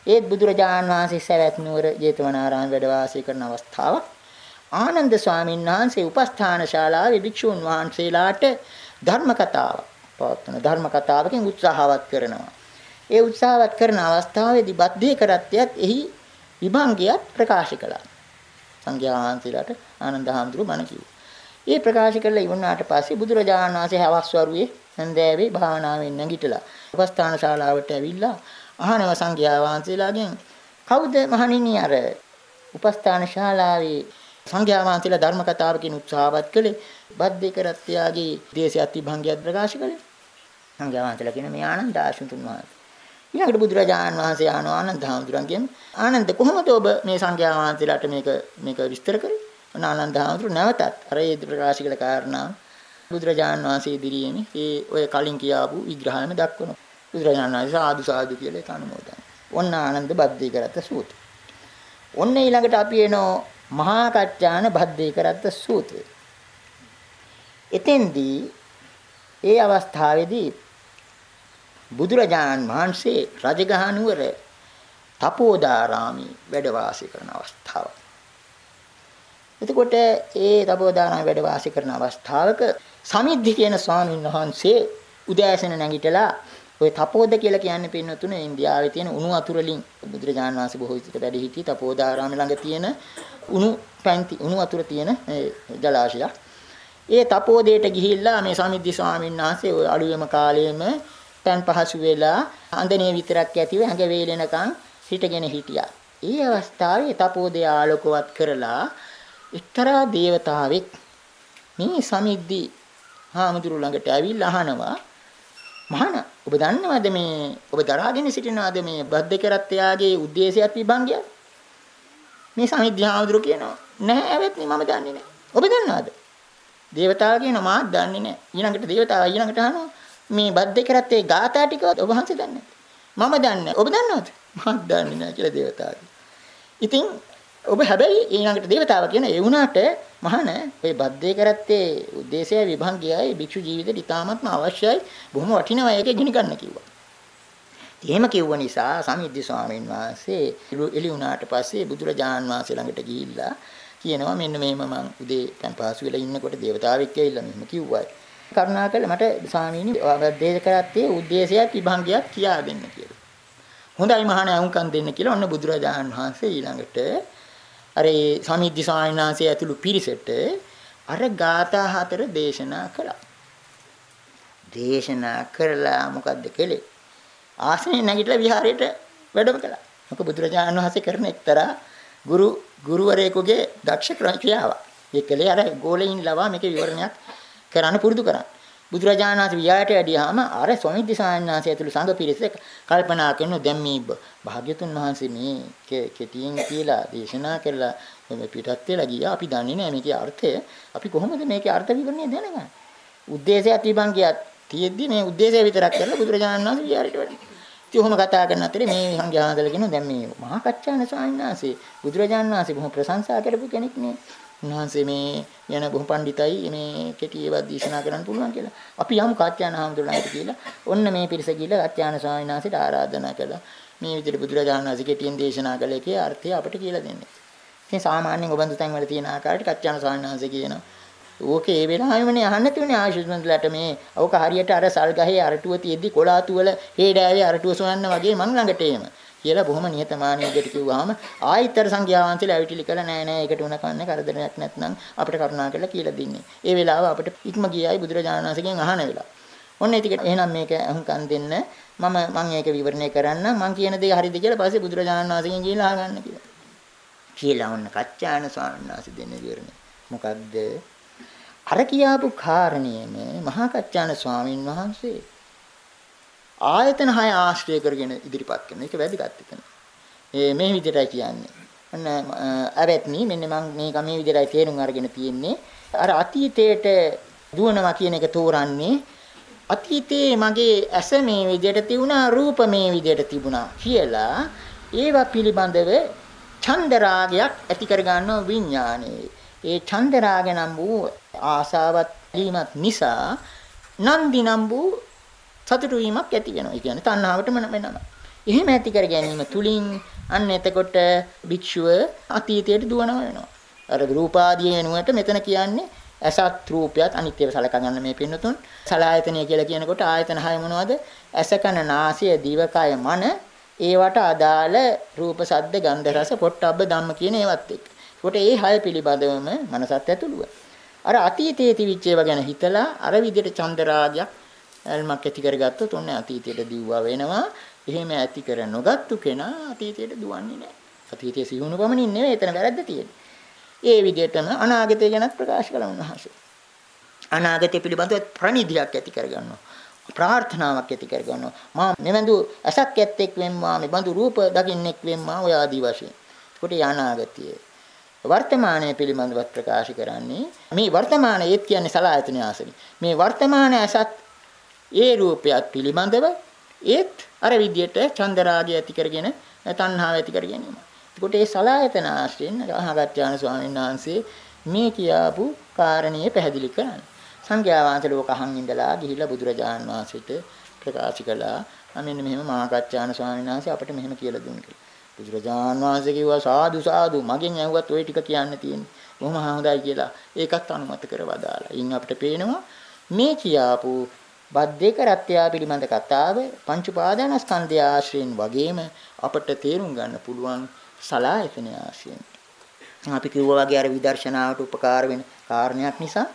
ඒත් බුදුරජාණන් වහන්සේ සවැත් නුවර ජේතවනාරාම වැඩ වාසය කරන අවස්ථාවක් ආනන්ද ස්වාමීන් වහන්සේ උපස්ථාන ශාලාවේ භික්ෂුන් වහන්සේලාට ධර්ම කතාව පවත්වන ධර්ම කතාවකින් උත්සාහවත් කරනවා. ඒ උත්සාහවත් කරන අවස්ථාවේදී බද්දේ කරත්තයත් එහි විභංගයත් ප්‍රකාශ කළා. සංඝයා වහන්සේලාට ආනන්ද හාමුදුරුවෝ බණ කිව්වා. ඒ ප්‍රකාශ කළා ඉවුණාට පස්සේ බුදුරජාණන් වහන්සේ හවස් වරුවේ හන්දෑවේ භාවනාවෙන් නැගිටලා උපස්ථාන ශාලාවට ඇවිල්ලා අහනව සංඝයා වහන්සේලාගෙන් කවුද මහණෙනි අර උපස්ථාන ශාලාවේ සංඝයා වහන්සේලා ධර්ම කතාවකින් උත්සාහවත් කළේ බද්දේක රත්යාගේ දේශයත් විභංගයත් ප්‍රකාශ කළේ සංඝයා වහන්සේලා කියන මේ ආනන්ද ආශුතුන් වහන්සේ ඊළඟට බුදුරජාණන් වහන්සේ ආනෝ ආනන්ද හාමුදුරන්ගෙන් ආනන්ද කොහොමද ඔබ මේ සංඝයා වහන්සේලාට මේක මේක විස්තර කරේ? ආනන්ද හාමුදුරු නැවතත් අර ඒ ප්‍රකාශ කළ කාරණා බුදුරජාණන් වහන්සේ ඉදිරියේනේ ඒ ඔය කලින් කියාපු විග්‍රහයම දක්වනවා. බුදුරජාණන් වහන්සේ සාදු සාදු කියලා ඒක අනුමෝදන්. ඔන්න ආනන්ද බද්දේ කරත්ත සූත්‍රය. ඔන්න ඊළඟට අපි එනෝ මහා කච්චාන බද්දේ කරත්ත සූත්‍රය. එතෙන්දී ඒ අවස්ථාවේදී බුදුරජාණන් වහන්සේ රජගහ නුවර තපෝදාරාමේ වැඩ වාසය කරන අවස්ථාව. එතකොට ඒ තපෝදාරාමේ වැඩ වාසය කරන අවස්ථාවක සමිද්ධි කියන ස්වාමීන් වහන්සේ උදෑසන නැගිටලා ඔය තපෝද කියලා කියන්නේ පින්නතුනේ ඉන්දියාවේ තියෙන උණු වතුර වලින් බුදුරජාණන් වහන්සේ බොහෝ විට වැඩ සිටි තපෝදාරාමේ ළඟ තියෙන උණු පැන්ති උණු වතුර තියෙන ජලාශයක්. ඒ තපෝදයට ගිහිල්ලා මේ සමිද්ධි ස්වාමීන් වහන්සේ ඔය අලුයම කාලයේම තන් පහසු වෙලා අඳනේ විතරක් ඇතිව ඇඟ වේලෙනකන් හිටගෙන හිටියා. ඒ අවස්ථාවේ තපෝදය ආලෝකවත් කරලා එක්තරා දේවතාවෙක් මේ සමිද්දි හාමුදුරු ළඟට ඇවිල්ලා අහනවා මහාන. ඔබ දන්නවද මේ ඔබ දරාගෙන සිටිනවද මේ බද්ද කරත් එයාගේ ಉದ್ದೇಶයත් විභංගයත් මේ සමිධ්‍යාවඳුර කියනවා නෑ ඇවත්නි මම දන්නේ නෑ ඔබ දන්නවද? දේවතාව කියන මාත් දන්නේ නෑ ඊළඟට දේවතාව ඊළඟට අහනවා මේ බද්ද කරත් ඒ ગાථා ටිකවත් ඔබ හන්සේ දන්නේ මම දන්නේ ඔබ දන්නවද? මාත් දන්නේ නෑ කියලා දේවතාව ඉතින් ඔබ හැබැයි ඊළඟට දේවතාව කියන ඒ වුණාට මහාන ඔය බද්දේ කරත්තේ උද්දේශය විභංගයයි භික්ෂු ජීවිතේට ඉතාමත්ම අවශ්‍යයි බොහොම වටිනවා ඒක ඉගෙන ගන්න කිව්වා. එහෙම කිව්ව නිසා සමිද්දි ස්වාමීන් වහන්සේ එළි වුණාට පස්සේ බුදුරජාන් වහන්සේ ළඟට ගිහිල්ලා කියනවා මෙන්න මෙහෙම මං උදේ කම්පාසු වෙලා ඉන්නකොට දේවතාවෙක් ඇවිල්ලා මෙහෙම කිව්වයි. කරුණාකරලා මට ස්වාමීනි දේශ කරත්තේ උද්දේශයත් විභංගයත් කියා දෙන්න කියලා. හොඳයි මහානේ අහුම්කම් දෙන්න කියලා ඔන්න බුදුරජාණන් වහන්සේ ඊළඟට අර සමිද්දි ස්වාමීන් වහන්සේ ඇතුළු පිරිසට අර ගාථා හතර දේශනා කළා. දේශනා කරලා මොකද්ද කළේ? ආසනේ නැගිටලා විහාරයට වැඩම කළා. මොකද බුදුරජාණන් වහන්සේ කරන එක්තරා ගුරු ගුරුවරයෙකුගේ දක්ෂ ක්‍රියාවක්. ඒ කලේ අර ගෝලෙයින් ලවා මේකේ විවරණයක් කරන්න පුරුදු කරන්න. බුදුරජාණන් වහන්සේ වියායට වැඩියාම අර සොමිද්දි සාන්නාංශය ඇතුළු සංඝ පිරිස කල්පනා කරනවා දැන් මේ භාග්‍යතුන් වහන්සේ මේ කෙටියෙන් කියලා දේශනා කරලා මේ පිටත් වෙලා ගියා අපි දන්නේ නැහැ මේකේ අර්ථය අපි කොහොමද මේකේ අර්ථ විවරණය දැනගන්නේ උද්දේශය තිබංගියත් තියෙද්දි මේ උද්දේශය විතරක් කරලා බුදුරජාණන් වහන්සේ විහාරයට වැඩි. ඉතින් ඔහොම කතා කරන අතරේ මේ සංඝයාදල කියනවා දැන් මේ මහා කච්චාන ස්වාමීන් වහන්සේ බුදුරජාණන් වහන්සේ බොහොම ප්‍රශංසා කරපු කෙනෙක් නේ. උන්වහන්සේ මේ යන බොහොම පඬිතයි මේ කෙටි ඒවා දේශනා කරන්න පුළුවන් කියලා. අපි යමු කාත්‍යාන හාමුදුරන්ට කියලා. ඔන්න මේ පිරිස ගිහලා කාත්‍යාන ස්වාමීන් වහන්සේට ආරාධනා කළා. මේ විදිහට බුදුරජාණන් වහන්සේ කෙටියෙන් දේශනා කළ එකේ අර්ථය අපට කියලා දෙන්නේ. ඉතින් සාමාන්‍යයෙන් ඔබන්තු තැන් වල තියෙන ආකාරයට කාත්‍යාන ස්වාමීන් වහන්සේ කියනවා. ඕකේ ඒ වෙලාවෙමනේ අහන්න තියුනේ ආශිර්වාදලට මේ ඕක හරියට අර සල් ගහේ අරටුව තියෙද්දි කොලාතු වල හේඩෑවේ අරටුව සොයන්න වගේ මං ළඟට එම. කියලා බොහොම නිහතමානී විදිහට කිව්වහම ආයිතර සංඝයා වහන්සේලා ඇවිටිලි කළා නෑ නෑ ඒකට උන කන්නේ කරදරයක් නැත්නම් අපිට කරුණා කරලා කියලා දෙන්නේ. ඒ වෙලාව අපිට ඉක්ම ගියයි බුදුරජාණන් වහන්සේගෙන් අහන වෙලාව. ඔන්න ඉතින් එහෙනම් මේක අහුම්කම් දෙන්න මම මම ඒක විවරණය කරන්න මම කියන දේ හරිද කියලා පස්සේ බුදුරජාණන් වහන්සේගෙන් කියලා අහගන්න කියලා. කියලා ඔන්න කච්චාන ස්වාමීන් වහන්සේ දෙන්න විවරණය. මොකද්ද? අර කියාපු කාරණේම මහා කච්චාන ස්වාමීන් වහන්සේ ආයතන 6 ආශ්‍රය කරගෙන ඉදිරිපත් කරන එක වැදගත් එතන. ඒ මේ විදිහටයි කියන්නේ. අන්න අවැත්නි මෙන්න මම මේක මේ විදිහටයි තේරුම් අරගෙන තියෙන්නේ. අර අතීතයට දුවනවා කියන එක තෝරන්නේ අතීතයේ මගේ ඇස මේ විදිහට තිබුණා රූප මේ විදිහට තිබුණා කියලා ඒවා පිළිබඳව ඡන්ද රාගයක් ඇති කර ගන්නවා විඥානයේ. ඒ ඡන්ද රාග නම් වූ ආසාවත් වීමත් නිසා නන්දි නම් වූ සතුටු වීමක් ඇති වෙනවා. ඒ කියන්නේ තණ්හාවටම වෙනවා. එහෙම ඇති කර ගැනීම තුලින් අන්න එතකොට භික්ෂුව අතීතයට දුවනවා වෙනවා. අර රූපාදී වෙනුවට මෙතන කියන්නේ ඇසත් රූපයත් අනිත්‍යව සලකා ගන්න මේ පින්නතුන්. සලායතනය කියලා කියනකොට ආයතන හය මොනවද? ඇස කන නාසය දිවකය මන ඒවට අදාළ රූප සද්ද ගන්ධ රස පොට්ටබ්බ ධම්ම කියන ඒවත් එක්ක. ඒකට ඒ හය පිළිබඳවම මනසත් ඇතුළුව. අර අතීතයේ තිබිච්ච ඒවා ගැන හිතලා අර විදිහට චන්දරාගයක් ඇල්මක් ඇති කරගත්තොත් ඔන්න අතීතයට දිව්වා වෙනවා. එහෙම ඇති කර නොගත්තු කෙනා අතීතයට දුවන්නේ නැහැ. අතීතයේ සිහුණු පමණින් නෙවෙයි එතන වැරද්ද තියෙන්නේ. ඒ විදිහටම අනාගතය ගැනත් ප්‍රකාශ කළා උන්වහන්සේ. අනාගතය පිළිබඳව ප්‍රණිධියක් ඇති කරගන්නවා. ප්‍රාර්ථනාවක් ඇති කරගන්නවා. මා මෙවඳු අසක් ඇත්තෙක් වෙම්මා මෙබඳු රූප දකින්නෙක් වෙම්මා ඔය ආදි වශයෙන්. ඒකට අනාගතය. වර්තමානයේ පිළිබඳව ප්‍රකාශ කරන්නේ මේ වර්තමානයේ ඒත් කියන්නේ සලායතන ආසනි. මේ වර්තමානයේ අසත් ඒ රූපයත් පිළිබඳව ඒත් අර විදියට චන්දරාගය ඇති කරගෙන තණ්හාව ඇති කර ගැනීම. ඒකට ඒ සලායතන ආශ්‍රයෙන් රහගත්යාන ස්වාමීන් වහන්සේ මේ කියාපු කාරණිය පැහැදිලි කරන්නේ. සංඝයා වහන්සේ ලෝක අහන් ඉඳලා ගිහිල්ලා බුදුරජාන් වහන්සේට ප්‍රකාශ කළා. මෙන්න මෙහෙම මාකච්ඡාන ස්වාමීන් වහන්සේ අපිට මෙහෙම කියලා දුන්න කියලා. බුදුරජාන් වහන්සේ කිව්වා සාදු සාදු මගෙන් ඇහුවත් ওই ටික කියන්න තියෙන්නේ. බොහොම හොඳයි කියලා. ඒකත් අනුමත කරවදාලා. ඉන් අපිට පේනවා මේ කියාපු බද්දේක රත්ත්‍යා පිළිබඳ කතාව පංච උපාදානස්කන්ධය ආශ්‍රයෙන් වගේම අපට තේරුම් ගන්න පුළුවන් සලායතන ආශ්‍රයෙන්. අපි කිව්වා වගේ අර විදර්ශනාවට උපකාර වෙන කාරණයක් නිසා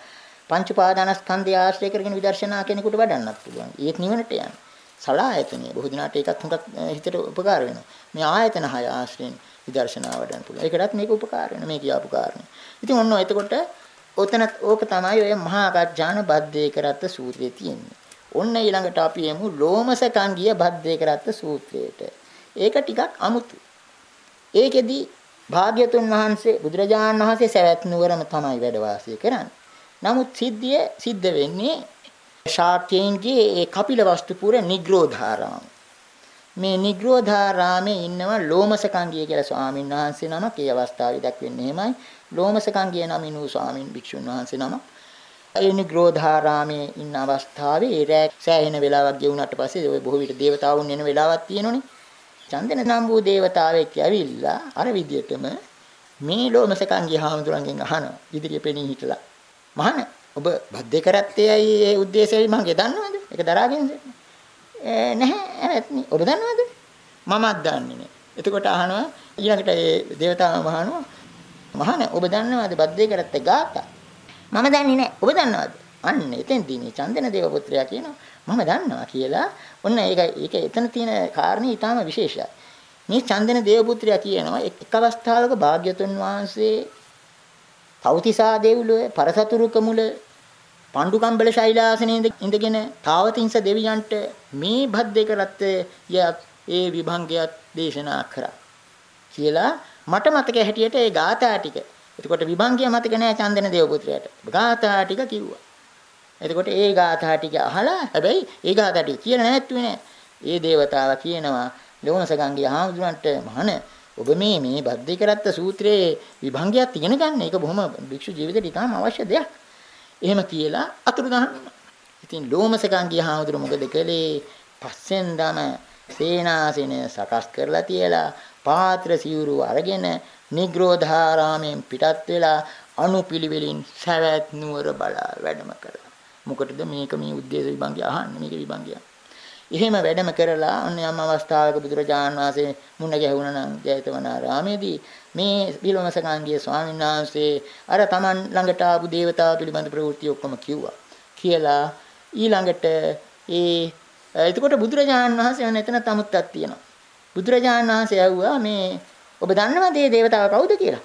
පංච පාදානස්කන්ධය ආශ්‍රය කරගෙන විදර්ශනා කෙනෙකුට වඩන්නත් පුළුවන්. ඒත් නිවනට යන්න. සලායතනිය බොහෝ දිනාට ඒකත් හුඟක් හිතට උපකාර වෙනවා. මේ ආයතන හය ආශ්‍රයෙන් විදර්ශනා වඩන්න පුළුවන්. ඒකටත් මේක උපකාර වෙනවා. මේ කියාපු කාරණේ. ඉතින් ඔන්න එතකොට ඔතන ඕක තමයි ඔය මහා අග්ජාන බද්දේ කරත්ත සූත්‍රයේ තියෙන්නේ. ඔන්න ඊළඟට අපි එමු ලෝමසකංගිය බද්දේ කරත්ත සූත්‍රයට. ඒක ටිකක් අමුතු. ඒකෙදි භාග්‍යතුන් වහන්සේ බුදුරජාණන් වහන්සේ සවැත් නුවරම තමයි වැඩ වාසය කරන්නේ. නමුත් සිද්ධිය සිද්ධ වෙන්නේ ශාක්‍යයන්ගේ ඒ කපිලවස්තුපුර නිග්‍රෝධාරාම. මේ නිග්‍රෝධාරාමේ ඉන්නව ලෝමසකංගිය කියලා ස්වාමීන් වහන්සේ නමක්. ඒ අවස්ථාවේ දක්වන්නේ එහෙමයි. ලෝමසකංගිය නමින් වූ ස්වාමීන් භික්ෂුන් වහන්සේ නමක්. ඒ නිග්‍රෝධාරාමේ ඉන්න අවස්ථාවේ ඒ රෑ සෑහෙන වෙලාවක් ගෙවුනට පස්සේ ඔය බොහෝ විට දේවතාවුන් එන වෙලාවක් තියෙනෝනේ. චන්දන නම් වූ දේවතාවෙක් ඇවිල්ලා අර විදියටම මේ ලෝමසකන්ගේ හාමුදුරන්ගෙන් අහනවා. ඉදිරිය පෙනී හිටලා. මහාන ඔබ බද්දේ කරත්තේ ඇයි ඒ ಉದ್ದೇಶයයි මගේ දන්නවද? ඒක දරාගෙනද? නැහැ ඇවත්නි. ඔබ දන්නවද? මමත් දන්නේ නෑ. එතකොට අහනවා ඊළඟට ඒ දේවතාවා මහානවා මහාන ඔබ දන්නවද බද්දේ කරත්තේ ගාථා? මම දන්නේ නැහැ. ඔබ දන්නවද? අන්න එතෙන්දී මේ චන්දන දේව පුත්‍රයා කියනවා මම දන්නවා කියලා. ඔන්න ඒක ඒක එතන තියෙන කාරණේ ඊටාම විශේෂයි. මේ චන්දන දේව පුත්‍රයා කියනවා එක් අවස්ථාවක භාග්‍යතුන් වහන්සේ තවතිසා දෙව්ලොව පරසතුරුක මුල පණ්ඩුකම්බල ශෛලාසනයේ ඉඳගෙන තාවතිංස දෙවියන්ට මේ භද්දේක රත්ය ඒ විභංගයත් දේශනා කරා කියලා මට මතක හැටියට ඒ ගාථා ටික එතකොට විභංගය මතක නැහැ චන්දන දේව පුත්‍රයාට ගාථා ටික කිව්වා එතකොට ඒ ගාථා ටික අහලා හැබැයි ඒ ගාථා ටික කියලා නැත්තුවේ නෑ ඒ దేవතාවා කියනවා ලෝමසගංගේ හාමුදුරන්ට මහණ ඔබ මේ මේ බද්දේ කරත්ත සූත්‍රයේ විභංගයක් ඉගෙන ගන්න. ඒක බොහොම භික්ෂු ජීවිතේට ඉතාම අවශ්‍ය දෙයක්. එහෙම කියලා අතුරුදහන් ඉතින් ලෝමසකංගිය හාමුදුර මොකද කළේ? පස්සෙන් දම සේනාසෙන සකස් කරලා තියලා පාත්‍ර සිවුරු අරගෙන නිග්‍රෝධාරාමයෙන් පිටත් වෙලා අනුපිළිවෙලින් සවැත් නුවර බලා වැඩම කළා. මොකටද මේක මේ උද්දේශ විභංගය අහන්නේ මේක විභංගය. එහෙම වැඩම කරලා අන්න යම් අවස්ථාවක බුදුරජාණන් වහන්සේ මුණ ගැහුණා නම් ජයතවනාරාමේදී මේ විලෝමසගංගිය ස්වාමීන් වහන්සේ අර Taman ළඟට ආපු දේවතාව පිළිබඳ ප්‍රවෘත්ති ඔක්කොම කිව්වා. කියලා ඊළඟට ඒ එතකොට බුදුරජාණන් වහන්සේ යන එතන තමුත්තක් තියෙනවා. බුදුරජාණන් වහන්සේ ඇහුවා මේ ඔබ දන්නවද මේ දේවතාව කවුද කියලා?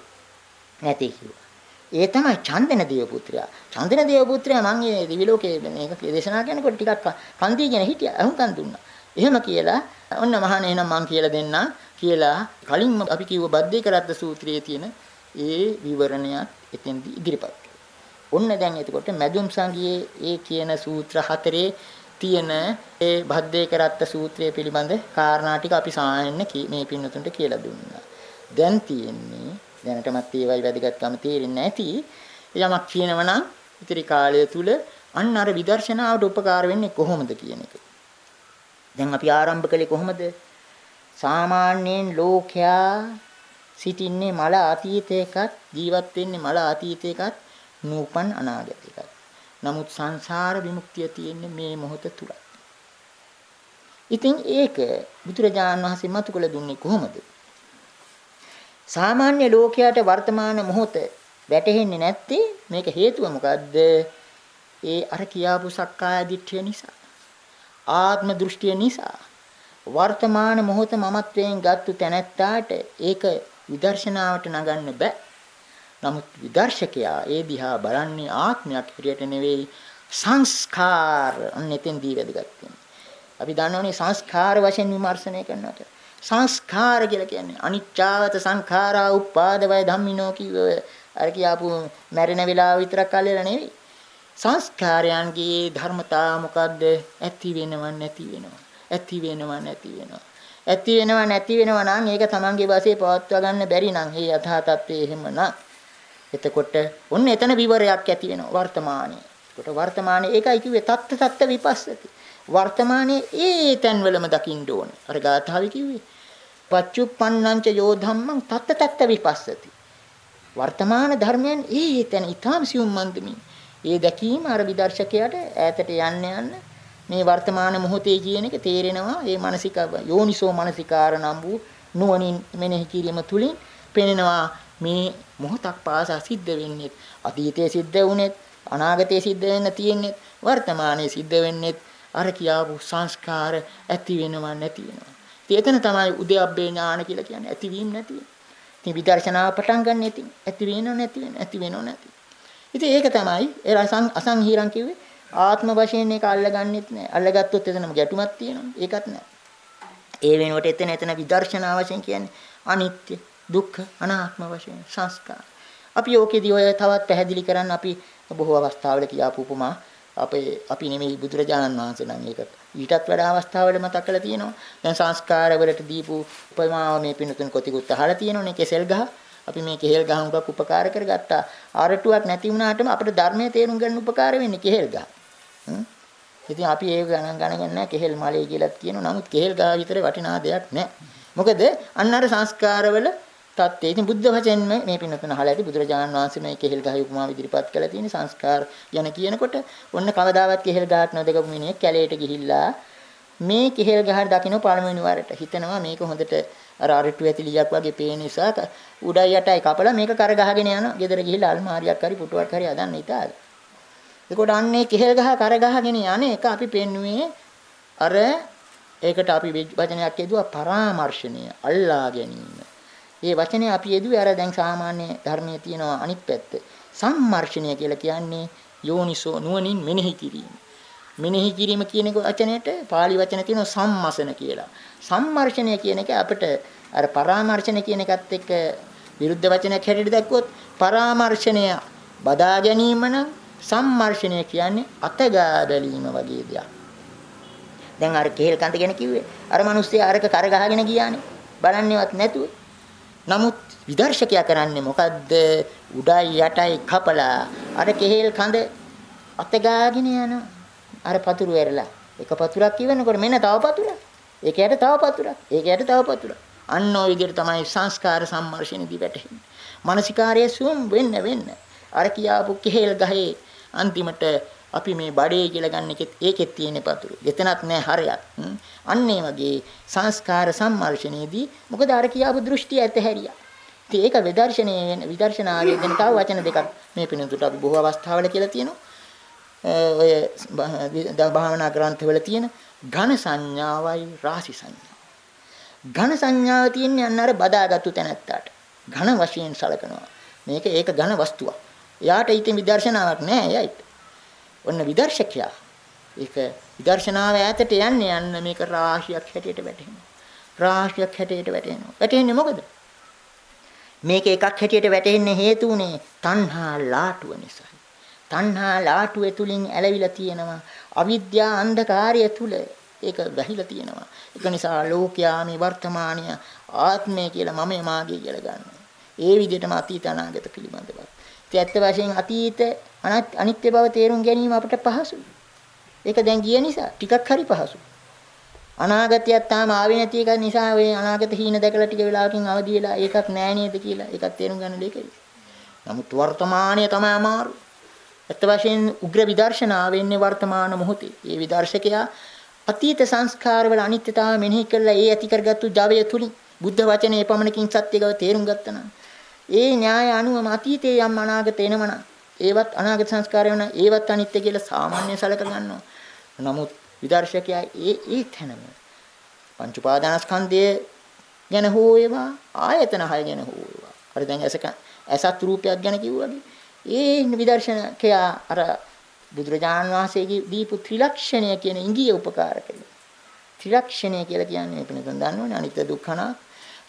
නැති කිව්වා. ඒ තමයි චන්දන දේව පුත්‍රයා. චන්දන දේව පුත්‍රයා මම මේ දිවි ලෝකයේ මේක දේශනා කරනකොට ටිකක් කන්දීගෙන හිටියා. අහුම්කන් දුන්නා. එහෙම කියලා ඔන්න මහානේ එහෙනම් මම කියලා දෙන්නම් කියලා කලින් අපි කිව්ව බද්දේ කරද්ද සූත්‍රයේ තියෙන ඒ විවරණයත් එතෙන්දී ඉදිරිපත් ඔන්න දැන් එතකොට මැදුම් සංගියේ ඒ කියන සූත්‍ර හතරේ තියෙන ඒ බද්දේ කරත්ත සූත්‍රය පිළිබඳ කාරණා ටික අපි සායන්න මේ පින්නතුන්ට කියලා දුන්නා. දැන් තියෙන්නේ දැනටමත් ඒවයි වැදගත්කම තේරෙන්නේ නැති යමක් කියනවනම් ඉතිරි කාලය තුල අන්න අර විදර්ශනාවට උපකාර වෙන්නේ කොහොමද කියන එක. දැන් අපි ආරම්භ කළේ කොහොමද? සාමාන්‍යයෙන් ලෝකයා සිටින්නේ මල අතීතයකත් ජීවත් වෙන්නේ මල අතීතයකත් නූපන් අනාගතයකත්. නමුත් සංසාර විමුක්තිය තියෙන්නේ මේ මොහොත තුල. ඉතින් ඒක බුදුරජාණන් වහන්සේ මතු කළ දුන්නේ කොහොමද? සාමාන්‍ය ලෝකයට වර්තමාන මොහොත වැටහෙන්නේ නැත්තේ මේක හේතුව මොකද්ද? ඒ අර කියාපු සක්කාය දිට්ඨිය නිසා. ආත්ම දෘෂ්ටිය නිසා. වර්තමාන මොහොත මමත්වයෙන් ගත්තු තැනැත්තාට ඒක විදර්ශනාවට නගන්න බෑ. නමුත් විදර්ශකයා ඒ දිහා බලන්නේ ආත්මයක් හැටියට නෙවෙයි සංස්කාර අන්නෙතෙන්දී වැදගත් අපි දන්නවනේ සංස්කාර වශයෙන් විමර්ශනය කරනවා සංස්කාර කියලා කියන්නේ. අනිච්චාවත සංඛාරා උපාද වය ධම්මිනෝ කිව්ව අර කියාපු මැරෙන වෙලාව විතරක් අල්ලලා නෙවෙයි. සංස්කාරයන්ගේ ධර්මතාව මොකද්ද? ඇති වෙනව නැති වෙනව. ඇති වෙනව නැති වෙනව. ඇති වෙනව නැති වෙනව නම් ඒක තමන්ගේ වාසියේ පවත්වා ගන්න බැරි නම් ඒ යථා තත්ත්වයේ එහෙමනම්. එතකොට ඔන්න එතන විවරයක් ඇති වෙනවා වර්තමානයේ. එතකොට වර්තමානයේ ඒකයි කිව්වේ තත්ත තත්ත විපස්සති. වර්තමානයේ ඒ තැන්වලම දකින්න ඕනේ. අර ගාථාවේ කිව්වේ පච්චුප්පන්නංච යෝ ධම්මං තත්ත තත්ත විපස්සති. වර්තමාන ධර්මයන් ඒ තැන ඊටාම සියුම් මන්දමින්. ඒ දැකීම අර විදර්ශකයාට ඈතට යන්න යන්න මේ වර්තමාන මොහොතේ කියන එක තේරෙනවා. ඒ මානසික යෝනිසෝ මානසිකාර නම් වූ නුවණින් මෙනෙහි කිරීම තුලින් පෙනෙනවා මේ මොහොතක් පාසා සිද්ධ වෙන්නේ අතීතයේ සිද්ධ වුනේත් අනාගතයේ සිද්ධ වෙන්න තියෙන්නේ වර්තමානයේ සිද්ධ වෙන්නේ අර කියාපු සංස්කාර ඇති වෙනවා නැති වෙනවා. ඉතින් එතන තමයි උද්‍යප්පේ ඥාන කියලා කියන්නේ ඇතිවීම නැතිවීම. ඉතින් විදර්ශනාව පටන් ගන්න ඉතින් ඇති වෙනව නැති වෙනව ඇති වෙනව නැති. ඉතින් ඒක තමයි ඒ අසංහීරම් කිව්වේ ආත්ම වශයෙන් ඒක අල්ලගන්නෙත් නෑ. අල්ලගත්තොත් එතනම ගැටුමක් තියෙනවා. ඒකත් නෑ. ඒ වෙනුවට එතන එතන විදර්ශනා වශයෙන් කියන්නේ අනිත්‍ය දුක්ඛ අනාත්ම වශයෙන් සංස්කාර. අපි ඕකෙදී ඔය තවත් පැහැදිලි කරන්න අපි බොහෝ අවස්ථාවල කියාපු උපමා අපේ අපි නෙමෙයි බුදුරජාණන් වහන්සේ නම් ඒක ඊටත් වඩා අවස්ථාවල මතක් කරලා තියෙනවා. දැන් සංස්කාර වලට දීපු උපමාව මේ පින්නතුන් කොටිකුත් අහලා තියෙනෝනේ කෙසෙල් ගහ. අපි මේ කෙහෙල් ගහ උඟක් උපකාර කරගත්තා. ආරටුවක් නැති වුණාටම අපිට ධර්මයේ තේරුම් ගන්න උපකාර වෙන්නේ කෙහෙල් ගහ. ඉතින් අපි ඒක ගණන් ගණන් නැහැ කෙහෙල් මලේ කියලාත් කියනවා. නමුත් කෙහෙල් ගහ විතර වටිනා දෙයක් නැහැ. මොකද අන්න අර සංස්කාරවල තත්ත්වය. ඉතින් බුද්ධ වචෙන්ම මේ පින්නතුන අහලා ඇති බුදුරජාණන් වහන්සේ මේ කෙහෙල් ගහේ උපමාව ඉදිරිපත් කළා තියෙන සංස්කාර ගැන කියනකොට ඔන්න කවදාවත් කෙහෙල් ගහක් නොදකපු මිනිහෙක් කැලේට ගිහිල්ලා මේ කෙහෙල් ගහ දකින්න පළමුවෙනි වරට හිතනවා මේක හොඳට අර අරටු ඇතිලියක් වගේ පේන නිසා උඩයි යටයි කපලා මේක කර ගහගෙන යනවා. ගෙදර ගිහිල්ලා අල්මාරියක් හරි පුටුවක් හරි හදන්න ඉතාල. එතකොට අන්නේ කෙහෙල් ගහ කර ගහගෙන යන්නේ එක අපි පෙන්නුවේ අර ඒකට අපි වචනයක් කියදුවා පරාමර්ශණය අල්ලා ගැනීම. ඒ වචනේ අපි යෙදුවේ අර දැන් සාමාන්‍ය ධර්මයේ තියෙනවා අනිත් පැත්ත. සම්මර්ෂණය කියලා කියන්නේ යෝනිසෝ නුවණින් මෙනෙහි කිරීම. මෙනෙහි කිරීම කියන එක වචනයට pāli වචන තියෙනවා සම්මසන කියලා. සම්මර්ෂණය කියන එක අපිට අර පරාමර්ශණය කියන එකත් එක්ක විරුද්ධ වචනයක් හැටියට දැක්කොත් පරාමර්ශණය බදා ගැනීම නම් සම්මර්ෂණය කියන්නේ අතගා බැලීම වගේ දෙයක්. දැන් අර කේල් කන්ද ගැන කිව්වේ අර මිනිස්සයා අරක කර ගහගෙන ගියානේ බලන්නේවත් නැතුව නමුත් විදර්ශකයා කරන්නේ මොකද්ද? උඩයි යටයි කපලා අර කෙහෙල් කඳ අතගාගෙන යනවා. අර පතුරු ඇරලා. එක පතුරක් කියනකොට මෙන්න තව පතුරක්. ඒක යට තව පතුරක්. ඒක යට තව පතුරක්. අන්න ওই විදිහට තමයි සංස්කාර සම්මර්ෂණෙදී වැටෙන්නේ. මානසිකාරයේ සුම් වෙන්න වෙන්න. අර කියාපු කෙහෙල් ගහේ අන්තිමට අපි මේ බඩේ කියලා ගන්න එකෙත් ඒකෙත් තියෙන පතුරු. එතනත් නෑ හරයක්. අන්න ඒ වගේ සංස්කාර සම්මර්ෂණයේදී මොකද අර කියාපු දෘෂ්ටි ඇතහැරියා. ඉතින් ඒක විදර්ශනයේ විදර්ශනාවේ ගැන තව වචන දෙකක් මේ පිනතුට අපි බොහෝ අවස්ථාවල කියලා තියෙනවා. ඔය භාවනා ග්‍රන්ථවල තියෙන ඝන සංඥාවයි රාශි සංඥා. ඝන සංඥාව තියෙන්නේ අන්න අර බදාගත්තු තැනැත්තාට. ඝන වශයෙන් සලකනවා. මේක ඒක ඝන වස්තුවක්. එයාට ඉතින් විදර්ශනාවක් නෑ එයයිට. ඔන්න විදර්ශකයා. ඒක විදර්ශනාව ඈතට යන්නේ යන්න මේක රාශියක් හැටියට වැටෙනවා. රාශියක් හැටියට වැටෙනවා. වැටෙන්නේ මොකද? මේක එකක් හැටියට වැටෙන්නේ හේතු උනේ තණ්හා ලාටුව නිසා. තණ්හා ලාටුවේ තුලින් ඇලවිලා තියෙනවා. අවිද්‍යා අන්ධකාරය තුල ඒක වැහිලා තියෙනවා. ඒක නිසා ලෝකයා මේ වර්තමානීය ආත්මය කියලා මම මාගේ කියලා ගන්නවා. ඒ විදිහටම අතීත අනාගත පිළිබඳව. ඉතින් ඇත්ත වශයෙන් අතීත අනිත්‍ය බව තේරුම් ගැනීම අපට පහසුයි. ඒක දැන් ගිය නිසා ටිකක් හරි පහසුයි. අනාගතයක් තාම ආවේ නැති එක නිසා ඔය අනාගත හීන දැකලා ටික වෙලාවකින් අවදි වෙලා ඒකක් නෑ නේද කියලා ඒකත් තේරුම් ගන්න දෙකයි. නමුත් වර්තමානීය තමයි අමාරු. ඇත්ත වශයෙන් උග්‍ර විදර්ශනාව වෙන්නේ වර්තමාන මොහොතේ. මේ විදර්ශකයා අතීත සංස්කාරවල අනිත්‍යතාව මෙනෙහි කරලා ඒ ඇති කරගත්තු ජවය තුලින් බුද්ධ වචනේ පමණකින් සත්‍යගව තේරුම් ගත්තා නම් ඒ න්‍යාය අනුවම අතීතයේ යම් අනාගත එනවනම් ඒවත් අනාගත සංස්කාරය වෙන ඒවත් අනිත්‍ය කියලා සාමාන්‍ය සලක ගන්නවා. නමුත් විදර්ශකයා ඒ ඒ තැනම පංච උපාදානස්කන්ධය ගැන හෝ ඒවා ආයතන හය ගැන හෝ ඒවා. හරි දැන් ඇසක ඇසත් රූපයක් ගැන කිව්වගේ ඒ විදර්ශනකයා අර බුදුරජාණන් වහන්සේගේ දීපු ත්‍රිලක්ෂණය කියන ඉංගිය උපකාර කළා. ත්‍රිලක්ෂණය කියලා කියන්නේ අපි නේද දන්නවනේ අනිත්‍ය දුක්ඛනා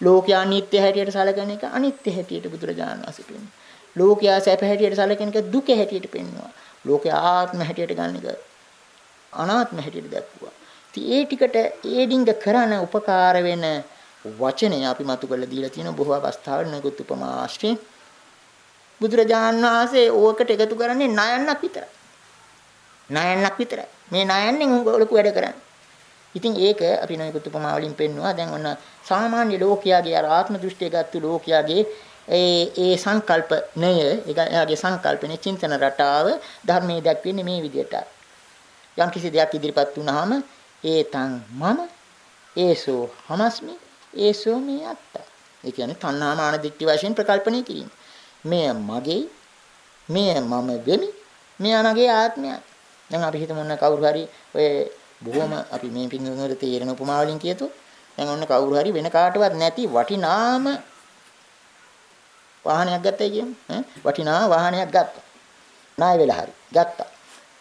ලෝකයා අනිත්‍ය හැටියට සැලකෙන එක අනිත්‍ය හැටියට බුදුරජාණන් වහන්සේ පෙන්වනවා. ලෝකයා සැප හැටියට සැලකෙන එක දුක හැටියට පෙන්වනවා. ලෝකයා ආත්ම හැටියට ගන්න එක අනාත්ම හැටියට දැක්වුවා. ඉතින් ඒ ටිකට ඒ ඩිංග කරන උපකාර වෙන වචනය අපි මතු කරලා දීලා තියෙන බොහෝ අවස්ථාවල නිකුත් උපමා ආශ්‍රයෙන් බුදුරජාණන් වහන්සේ ඕකට එකතු කරන්නේ නයන්නක් විතරයි. නයන්නක් විතරයි. මේ නයන්නෙන් උංග ලොකු වැඩ කරන්නේ. ඉතින් ඒක අපි නොයෙකුත් උපමා වලින් පෙන්නවා. දැන් ඔන්න සාමාන්‍ය ලෝකයාගේ අර ආත්ම දෘෂ්ටිය ගත්තු ලෝකයාගේ ඒ ඒ සංකල්පණය එයාගේ සංකල්පනේ චින්තන රටාව ධර්මයේ දැක්වෙන්නේ මේ විදිහට. යම් කිසි දෙයක් ඉදිරිපත් වුනහම ඒතං මම ඒසෝ හමස්මි ඒසෝ මේ අත්ත. ඒ කියන්නේ තණ්හා මාන දික්ටි වශයෙන් ප්‍රකල්පණය කිරීම. මෙය මගේ මෙය මම වෙමි මෙය මගේ ආත්මයයි. දැන් අපි හිතමු ඔන්න කවුරු හරි ඔය බොහොම අපි මේ පින්නුවර තේරෙන උපමා වලින් කියතු දැන් ඔන්න කවුරු හරි වෙන කාටවත් නැති වටිනාම වාහනයක් ගත්තයි කියන්නේ. වටිනා වාහනයක් ගත්තා. ණය වෙලා හරි ගත්තා.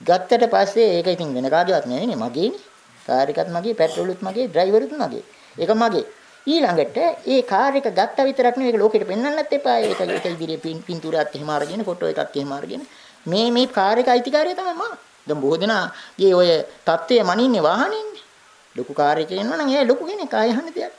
ගත්තට පස්සේ ඒක ඉතින් වෙන කාගේවත් නෙවෙයිනේ මගේනේ. කාර් එකත් මගේ, පෙට්‍රෝලුත් මගේ, ඩ්‍රයිවරුත් මගේ. ඒක මගේ. ඊළඟට ඒ කාර් එක ගත්තා විතරක් නෙවෙයි ඒක ලෝකෙට පෙන්වන්නත් එපා. ඒක ඒක ඉදිරියේ පින්තූරات එහෙම අරගෙන, ෆොටෝ එකක් එහෙම අරගෙන මේ මේ කාර් එක අයිතිකාරය තමයි මම. දැන් බොහෝ දෙනාගේ ඔය தත්ත්වය මනින්නේ වාහනේන්නේ. ලොකු කාර් එකේ ඉන්නවනම් එයා ලොකු කෙනෙක් ආයෙ හන්නේ දෙයක්.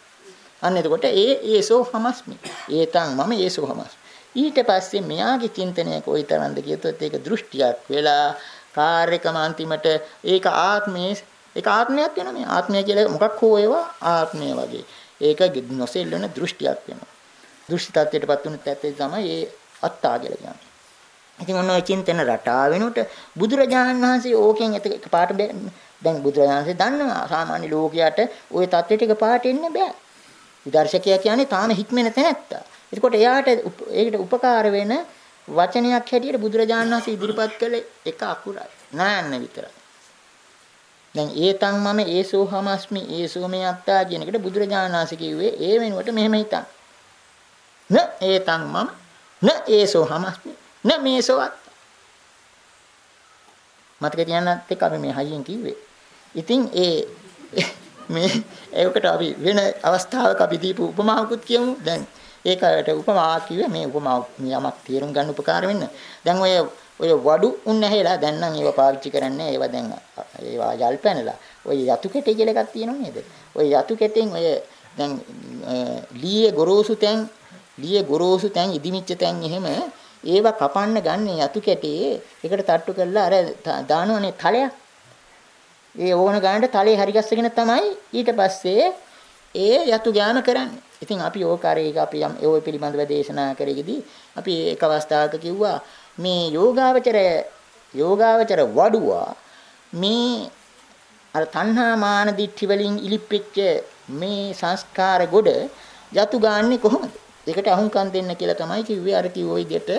අන්න එතකොට ඒ ඒසෝ හමස්මි. ඒතං මම ඒසෝ හමස්මි. ඊට පස්සේ මෙයාගේ චින්තනය කොයිතරම්ද කියතොත් ඒක දෘෂ්ටියක් වෙලා කාර්යකම අන්තිමට ඒක ආත්මයේ ඒක ආත්මයක් වෙනවා මේ ආත්මය කියලා මොකක් හෝ ඒවා ආත්මය වගේ. ඒක නොසෙල්ලන දෘෂ්ටියක් වෙනවා. දෘෂ්ටි tattයටපත් වුණත් ඇත්තේ තමයි ඒ අත්තා කියලා කියන්නේ. ඉතින් ඔන්න ඔය චින්තන රටාව වෙනුට බුදුරජාණන් වහන්සේ ඕකෙන් එක පාට දැන් බුදුරජාණන් වහන්සේ දන්නවා සාමාන්‍ය ලෝකයට ওই தත්ත්වයට එක පාට එන්න බෑ. විදර්ශකයා කියන්නේ තාම හික්මෙන තැනැත්තා. එතකොට එයාට ඒකට උපකාර වෙන වචනයක් හැටියට බුදුරජාණන් වහන්සේ ඉදිරිපත් කළේ එක අකුරයි. නයන්න විතරයි. දැන් ඒතං මම ඒසෝ හමස්මි ඒසෝ මේ අත්තා කියන එකට බුදුරජාණන් වහන්සේ කිව්වේ ඒ වෙනුවට මෙහෙම හිතන්න. න ඒතං මම න ඒසෝ හමස්මි න මේසවත් මතක තියාගන්නත් එක්ක අපි මේ හයියෙන් කිව්වේ. ඉතින් ඒ මේ ඒකට අපි වෙන අවස්ථාවක අපි දීපු උපමාවකුත් කියමු. දැන් ඒකට උපමාවක් කිව්වේ මේ උපමාව යමක් තේරුම් ගන්න උපකාර වෙන්න. දැන් ඔය ඔය වඩු උන් ඇහෙලා දැන් නම් ඒව පාවිච්චි කරන්නේ ඒව දැන් ඒවා යල් පැනලා. ඔය යතු කෙටේ කියලා එකක් තියෙනව නේද? ඔය යතු කෙටෙන් ඔය දැන් ලීයේ ගොරෝසු තැන් ලීයේ ගොරෝසු තැන් ඉදිමිච්ච තැන් එහෙම ඒවා කපන්න ගන්න යතු කැටේ එකට තට්ටු කරලා අර දානවනේ තලයක්. ඒ ඕන ගන්නට තලේ හරි ගස්සගෙන තමයි ඊට පස්සේ ඒ යතු ගෑම කරන්නේ. ඉතින් අපි ඕක අර ඒක අපි යම් ඒ පිළිබඳව දේශනා කරෙහිදී අපි එක අවස්ථාවක කිව්වා මේ යෝගාවචරය යෝගාවචර වඩුවා මේ අර තණ්හා මාන දිට්ඨි වලින් ඉලිප්පෙච්ච මේ සංස්කාර ගොඩ යතු ගාන්නේ කොහොමද? ඒකට අහුම්කම් දෙන්න කියලා තමයි කිව්වේ අර කිව්ව විදිහට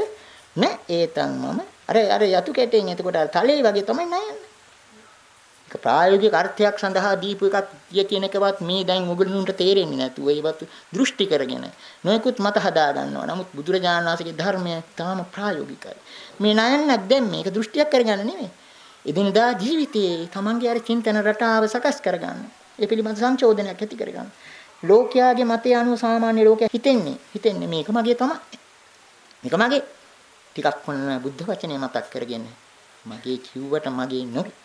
නෑ ඒතන් මම අර අර යතු කැටෙන් එතකොට අර තලේ වගේ තමයි නයන්නේ. ඒක ප්‍රායෝගික අර්ථයක් සඳහා දීපු එකක් කිය කියන එකවත් මේ දැන් උගලනුන්ට තේරෙන්නේ නැතුව ඒවත් දෘෂ්ටි කරගෙන නොයෙකුත් මත හදා ගන්නවා. නමුත් බුදුරජාණන් වහන්සේගේ ධර්මය තාම ප්‍රායෝගිකයි. මේ නයන්නක් දැන් මේක දෘෂ්ටියක් කරගන්න නෙමෙයි. එදිනදා ජීවිතයේ තමන්ගේ අර චින්තන රටාව සකස් කරගන්න. ඒ පිළිබඳ සංශෝධනයක් ඇති කරගන්න. ලෝකයාගේ මතය අනුව සාමාන්‍ය ලෝකයා හිතෙන්නේ හිතෙන්නේ මේක මගේ තමයි. මේක මගේ. ටිකක් වුණ බුද්ධ වචනේ මතක් කරගෙන මගේ කිව්වට මගේ නොවේ.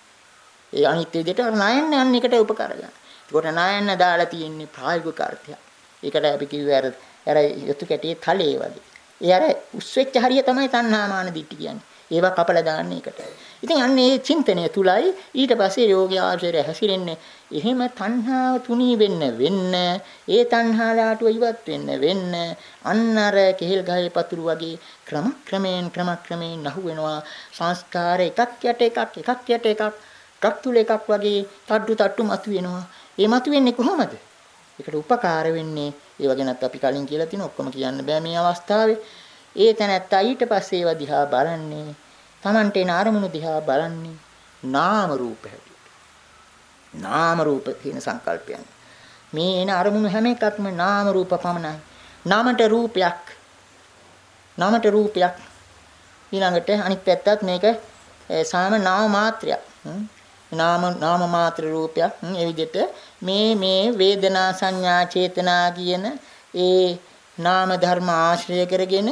ඒ අනිත් විදිහට නායන්න යන්න එකට උපකාර ගන්න. ඒකට නායන්න දාලා තියෙන්නේ ප්‍රායෝගික අර්ථයක්. ඒකට අපි කිව්වේ අර අර යතු කැටියේ තලයේ වගේ. ඒ අර උස්වෙච්ච හරිය තමයි තණ්හාමාන දිට්ඨි කියන්නේ. ඒවා කපලා දාන්නේ එකට. ඉතින් අන්න ඒ චින්තනය තුලයි ඊට පස්සේ යෝගී ආශ්‍රය හැසිරෙන්නේ. එහෙම තණ්හාව තුනී වෙන්න වෙන්න ඒ තණ්හාලාටුව ඉවත් වෙන්න වෙන්න අන්න අර කෙහෙල් ගහේ පතුරු වගේ ක්‍රම ක්‍රමයෙන් ක්‍රම ක්‍රමයෙන් නහු වෙනවා සංස්කාර එකක් යට එකක් එකක් යට එකක් එකක් තුල එකක් වගේ තඩු තට්ටු මතුවෙනවා. ඒ මතුවෙන්නේ කොහොමද? ඒකට උපකාර වෙන්නේ ඒව ගැනත් අපි කලින් කියලා තින ඔක්කොම කියන්න බෑ මේ අවස්ථාවේ. ඒ තැනත්තා ඊට පස්සේ ඒව දිහා බලන්නේ Tamante එන අරමුණු දිහා බලන්නේ නාම රූප හැටියට. නාම රූප කියන සංකල්පයන්. මේ එන අරමුණු හැම එකක්ම නාම රූප පමණයි. නාමට රූපයක්. නාමට රූපයක්. ඊළඟට අනිත් පැත්තත් මේක සාම නාම මාත්‍රයක්. නාම නාම මාත්‍ර රූපයක්. ඒ විදිහට මේ මේ වේදනා සංඥා චේතනා කියන ඒ නාම ධර්ම ආශ්‍රය කරගෙන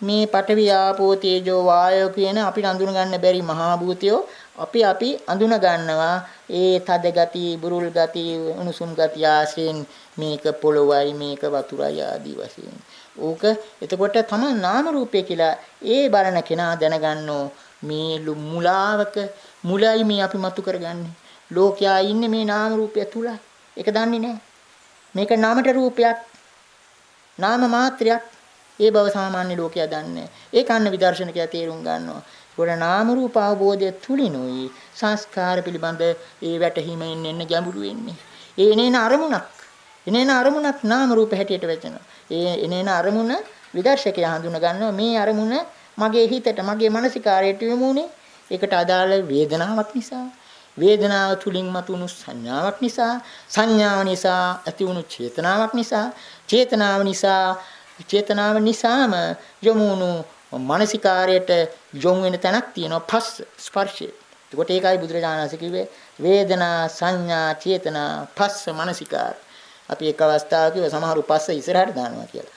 මේ පඨවි ආපෝ තේජෝ වායෝ කියන අපිට අඳුන ගන්න බැරි මහා භූතයෝ අපි අපි අඳුන ගන්නවා ඒ තද ගති බුරුල් ගති උණුසුම් ගති ආශ්‍රයෙන් මේක පොළොවයි මේක වතුරයි ආදී වශයෙන් ඕක එතකොට තමයි නාම රූපය කියලා ඒ බලන කෙනා දැනගන්නෝ මේ මුලාවක මුලයි මේ අපි මතු කරගන්නේ ලෝකයා ඉන්නේ මේ නාම රූපය තුලයි ඒක දන්නේ නැහැ මේක නාමට රූපයක් නාම මාත්‍රයක් ඒ බව සාමාන්‍ය ලෝකයා දන්නේ. ඒක අන්න විදර්ශනකයා තේරුම් ගන්නවා. ගොඩ නාම රූප අවබෝධය තුලිනුයි සංස්කාර පිළිබඳ ඒ වැටහීමෙන් එන්න ගැඹුරු වෙන්නේ. ඒ එනේන අරමුණක්. එනේන අරමුණක් නාම රූප හැටියට වැටෙනවා. ඒ එනේන අරමුණ විදර්ශකයා හඳුන ගන්නවා මේ අරමුණ මගේ හිතට මගේ මානසිකාරයට යමුනේ. ඒකට අදාළ වේදනාවක් නිසා වේදනාව තුලින් මතුණු සංඥාවක් නිසා සංඥාව නිසා ඇතිවුණු චේතනාවක් නිසා චේතනාව නිසා චේතනාව නිසාම යොමුණු මානසිකාරයට යොමු වෙන තැනක් තියෙනවා පස්ස ස්පර්ශය. ඒකට ඒකයි බුදුරජාණන් වහන්සේ කිව්වේ වේදනා සංඥා චේතනා පස්ස මානසිකාර. අපි එක් අවස්ථාවක කිව්ව සමහරු පස්ස ඉස්සරහට දානවා කියලා.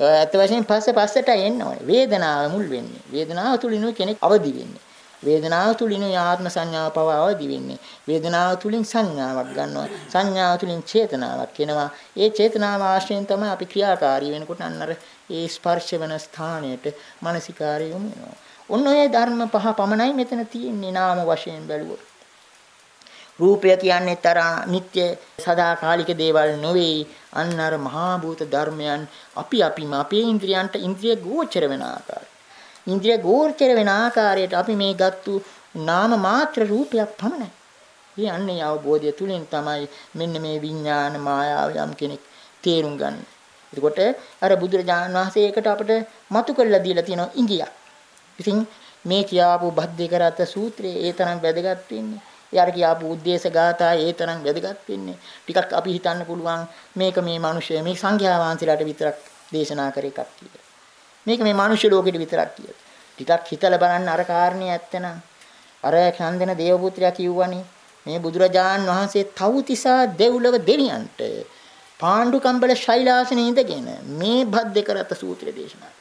ඇත්ත වශයෙන්ම පස්ස පස්සට එන්න ඕනේ. වේදනාව මුල් වෙන්නේ. වේදනාව තුලිනුයි කෙනෙක් අවදි වෙන්නේ. වේදනාව තුලින් ආත්ම සංඥාව පවාව දිවෙන්නේ. වේදනාව තුලින් සංඥාවක් ගන්නවා. සංඥාව තුලින් චේතනාවක් එනවා. ඒ චේතනාව ආශ්‍රයෙන් තමයි අපි ක්‍රියාකාරී වෙනකොට අන්නර ඒ ස්පර්ශ වෙන ස්ථානයට මානසිකාරය යොමු වෙනවා. ඔන්න ඔය ධර්ම පහ පමණයි මෙතන තියෙන්නේ නාම වශයෙන් බැලුවොත්. රූපය කියන්නේ තර නිත්‍ය සදාකාලික දේවල් නොවේ. අන්න අර මහා භූත ධර්මයන් අපි අපිම අපේ ඉන්ද්‍රියන්ට ඉන්ද්‍රිය ගෝචර වෙන ආකාරය. ඉන්ද්‍රිය ගෝචර වෙන ආකාරයට අපි මේ ගත්තු නාම මාත්‍ර රූපයක් පමණයි. මේ අන්නේ අවබෝධය තුලින් තමයි මෙන්න මේ විඥාන මායාව යම් කෙනෙක් තේරුම් ගන්න. එතකොට අර බුදුරජාණන් වහන්සේ ඒකට අපිට මතු කරලා දීලා තියෙනවා ඉංගියක්. ඉතින් මේ කියාපු බද්දේ කරත් සූත්‍රයේ ඒ තරම් වැදගත් වෙන්නේ. යාර කියාපු උද්දේශ ගාථා ඒ තරම් වැදගත් වෙන්නේ. ටිකක් අපි හිතන්න පුළුවන් මේක මේ මිනිස්සු මේ සංඝයා වහන්සේලාට විතරක් දේශනා කර එකක් කියලා. මේක මේ මානුෂ්‍ය ලෝකෙට විතරක් කියලා. ටිකක් හිතලා බලන්න අර කාරණේ ඇත්තනම් අර චන්දන දේවපුත්‍රයා කිව්වනේ මේ බුදුරජාන් වහන්සේ තවුතිසා දෙව්ලොව දෙවියන්ට පාණ්ඩු කම්බල ශෛලාසනේ ඉඳගෙන මේ භද්දකරත සූත්‍රය දේශනා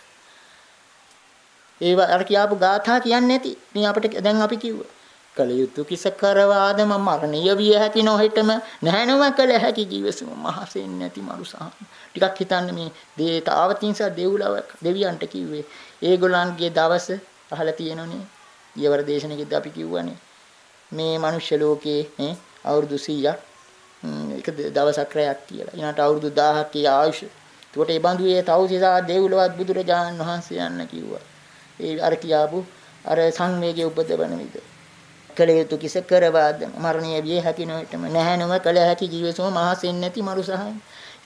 ඒව අර කියාපු ගාථා කියන්නේ නැති. මේ අපිට දැන් අපි කිව්වා. කල යුතු කිස කරවාදම මරණීය විය හැකි නොහිටම නැහැනව කල හැකි ජීවසම මහසෙන් නැති මරුසහන්. ටිකක් හිතන්න මේ දේ තාවතින්ස දෙව්ලව දෙවියන්ට කිව්වේ. ඒගොල්ලන්ගේ දවස අහලා තියෙනනේ. ඊවර දේශනෙකෙත් අපි කිව්වනේ. මේ මනුෂ්‍ය ලෝකේ නේ අවුරුදු 100ක් එක දවසක් රැයක් කියලා. ඊනට අවුරුදු 1000ක් ආයුෂ. ඒකට ඒ බඳු ඒ තවුසිසා දෙව්ලවත් බුදුරජාණන් වහන්සේ යන්න කිව්වා. ඒ අර කියාපු අර සංවේගය උපදවන විද කළ යුතු කිස කරවාද මරණීය විය හැකි නොවිටම නැහැ නොම කළ හැකි ජීවසම මහසෙන් නැති මරුසහයි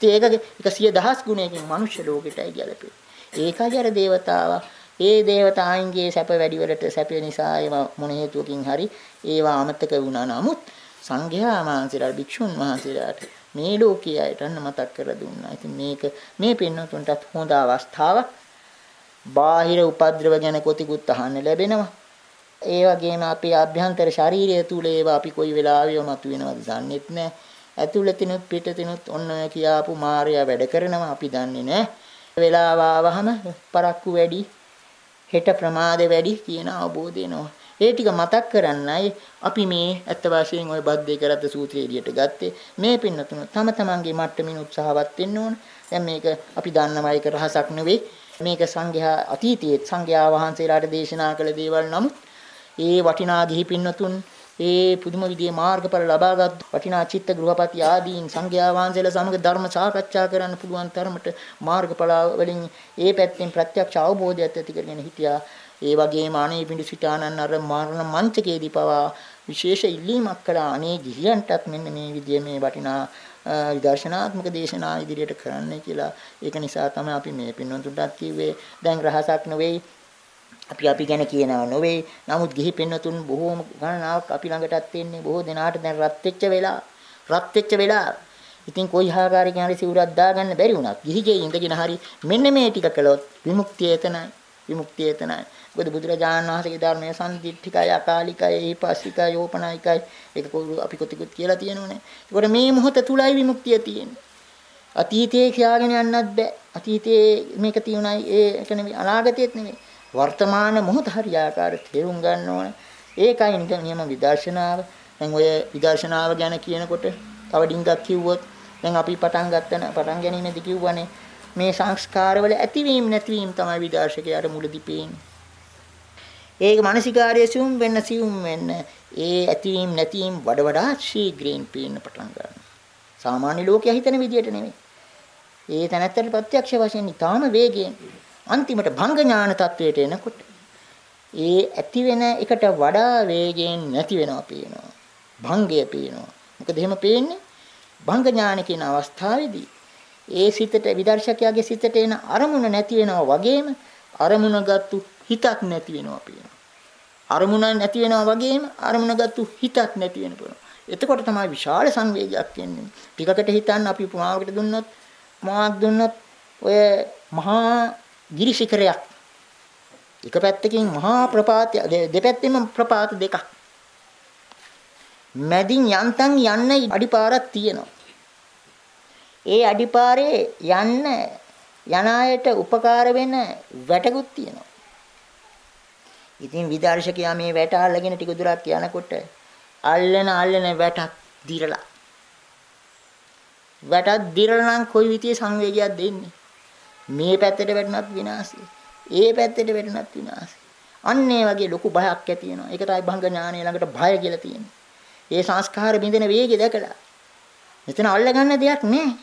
ඉතින් ඒක 100000 ගුණයකින් මනුෂ්‍ය ලෝකෙටයි ගැලපෙන්නේ. ඒකයි අර దేవතාවා ඒ దేవතාන්ගේ සැප වැඩිවලට සැප නිසා ඒව මොන හේතුවකින් හරි ඒවා අමතක වුණා. නමුත් සංඝයා වහන්සේලා භික්ෂුන් වහන්සේලාට මේ ලෝකයේ අයට මතක් කරලා දුන්නා. ඉතින් මේක මේ පින්නතුන්ටත් හොඳ අවස්ථාවක්. බාහිර උපද්‍රව ගැන කොතිකුත් අහන්න ලැබෙනවා. ඒ වගේම අපේ ආභ්‍යන්තර ශාරීරිය තුල ඒවා අපි කොයි වෙලාවෙම මතුවෙනවද දන්නෙත් නැහැ. ඇතුළතිනුත් පිටතිනුත් ඔන්න ඔය කියාපු මායя වැඩ කරනවා අපි දන්නේ නැහැ. වෙලාව ආවහම පරක්කු වැඩි, හෙට ප්‍රමාද වැඩි කියන අවබෝධය එනවා. ඒ ටික මතක් කරන්නයි අපි මේ අත්ත වශයෙන් ওই බද්දේ කරත් සූත්‍රය එළියට ගත්තේ. මේ පින්නතුන තම තමන්ගේ මට්ටමින් උත්සාහවත් වෙන්න ඕන. දැන් මේක අපි දන්නවා ඒක රහසක් නෙවෙයි. මේක සංඝයා අතීතයේ සංඝයා වහන්සේලාට දේශනා කළ දේවල් නමුත් ඒ වටිනා ගිහි පින්නතුන් ඒ පුදුම විදිහේ මාර්ගඵල ලබාගත් වටිනා චිත්ත ගෘහපති ආදීන් සංඝයා වහන්සේලා සමග ධර්ම සාකච්ඡා කරන්න පුළුවන් තරමට මාර්ගඵල වලින් ඒ පැත්තෙන් ප්‍රත්‍යක්ෂ අවබෝධයක් ඇති කරගෙන හිටියා. ඒ වගේම අනේ පිඬු සිතානන් අර මරණ මංචකයේදී පවා විශේෂ ඉල්ලීමක් කළා අනේ ගිහියන්ටත් මෙන්න මේ විදිය මේ වටිනා විදර්ශනාත්මක දේශනා ඉදිරියට කරන්න කියලා ඒක නිසා තමයි අපි මේ පින්වතුන්ටත් කිව්වේ දැන් රහසක් නෙවෙයි අපි අපි ගැන කියනවා නොවේ නමුත් ගිහි පින්වතුන් බොහෝම ගණනාවක් අපි ළඟටත් එන්නේ බොහෝ දෙනාට දැන් රත් වෙච්ච වෙලා රත් වෙච්ච වෙලා ඉතින් කොයි ආකාරයකින් හරි සිවුරක් දාගන්න බැරි වුණත් ගිහිගේ ඉඳගෙන හරි මෙන්න මේ ටික කළොත් විමුක්තිය එතනයි විමුක්තිය එතනයි මොකද බුදුරජාණන් වහන්සේගේ ධර්මයේ සම්දිත්තිකයි අකාලිකයි ඒපාසිකයි යෝපනායිකයි ඒක අපි කොටිකුත් කියලා තියෙනෝනේ. ඒකට මේ මොහොත තුලයි විමුක්තිය තියෙන්නේ. අතීතයේ කියාගෙන යන්නත් බෑ. අතීතයේ මේක තියුණයි ඒක නෙමෙයි අනාගතයේත් නෙමෙයි. වර්තමාන මොහොත හරියාකාර තේරුම් ගන්න ඕනේ. ඒකයි නියම විදර්ශනාව. දැන් ඔය විදර්ශනාව ගැන කියනකොට තව ඩිංගක් කිව්වොත් දැන් අපි පටන් ගත්තන පටන් ගැනීමේදී කිව්වනේ මේ සංස්කාරවල ඇතිවීම නැතිවීම තමයි විදර්ශකයාට මුලදී පේන්නේ. ඒක මානසිකාර්ය සිවුම් වෙන්න සිවුම් වෙන්න ඒ ඇතිවීම නැතිවීම වඩ වඩා ශීඝ්‍රයෙන් පේන්න පටන් ගන්නවා. සාමාන්‍ය ලෝකයා හිතන විදියට නෙමෙයි. ඒ තැනත්තට ප්‍රත්‍යක්ෂ වශයෙන් ඊටාම වේගයෙන් අන්තිමට භංග ඥාන තත්වයට එනකොට ඒ ඇති වෙන එකට වඩා වේගයෙන් නැති වෙනවා පේනවා. භංගය පේනවා. මොකද එහෙම පේන්නේ භංග ඥාන කියන අවස්ථාවේදී ඒ සිතට විදර්ශකයාගේ සිතට එන අරමුණ නැති වෙනවා වගේම අරමුණගත්තු හිතක් නැති වෙනවා පේනවා. අරමුණ නැති වෙනවා වගේම අරමුණගත්තු හිතක් නැති වෙනවා. එතකොට තමයි විශාල සංවේගයක් එන්නේ. ටිකකට හිතන්න අපි උපමාවකට දුන්නොත් මොනවක් දුන්නොත් ඔය මහා ගිරිශිඛරයක් එක පැත්තකින් මහා ප්‍රපාතය දෙපැත්තෙම ප්‍රපාත දෙකක්. මැදින් යන්තම් යන්න අඩිපාරක් තියෙනවා. ඒ අඩිපාරේ යන්න යන අයට උපකාර වෙන වැටකුත් තියෙනවා. ඉතින් විදර්ශකයා මේ වැට අල්ලගෙන ටික දුරක් යනකොට අල්ලන අල්ලන වැටක් දිරලා. වැටක් දිරලා නම් කොයි විදිහේ සංවේගයක් දෙන්නේ? මේ පැත්තට වැටුණත් විනාශය. ඒ පැත්තට වැටුණත් විනාශය. අන්න ඒ වගේ ලොකු බයක් ඇති වෙනවා. ඒක තමයි භංග ඥානය ළඟට බය කියලා තියෙන්නේ. ඒ සංස්කාර බින්දෙන වේගය දැකලා. මෙතන අල්ලගන්න දෙයක් නැහැ.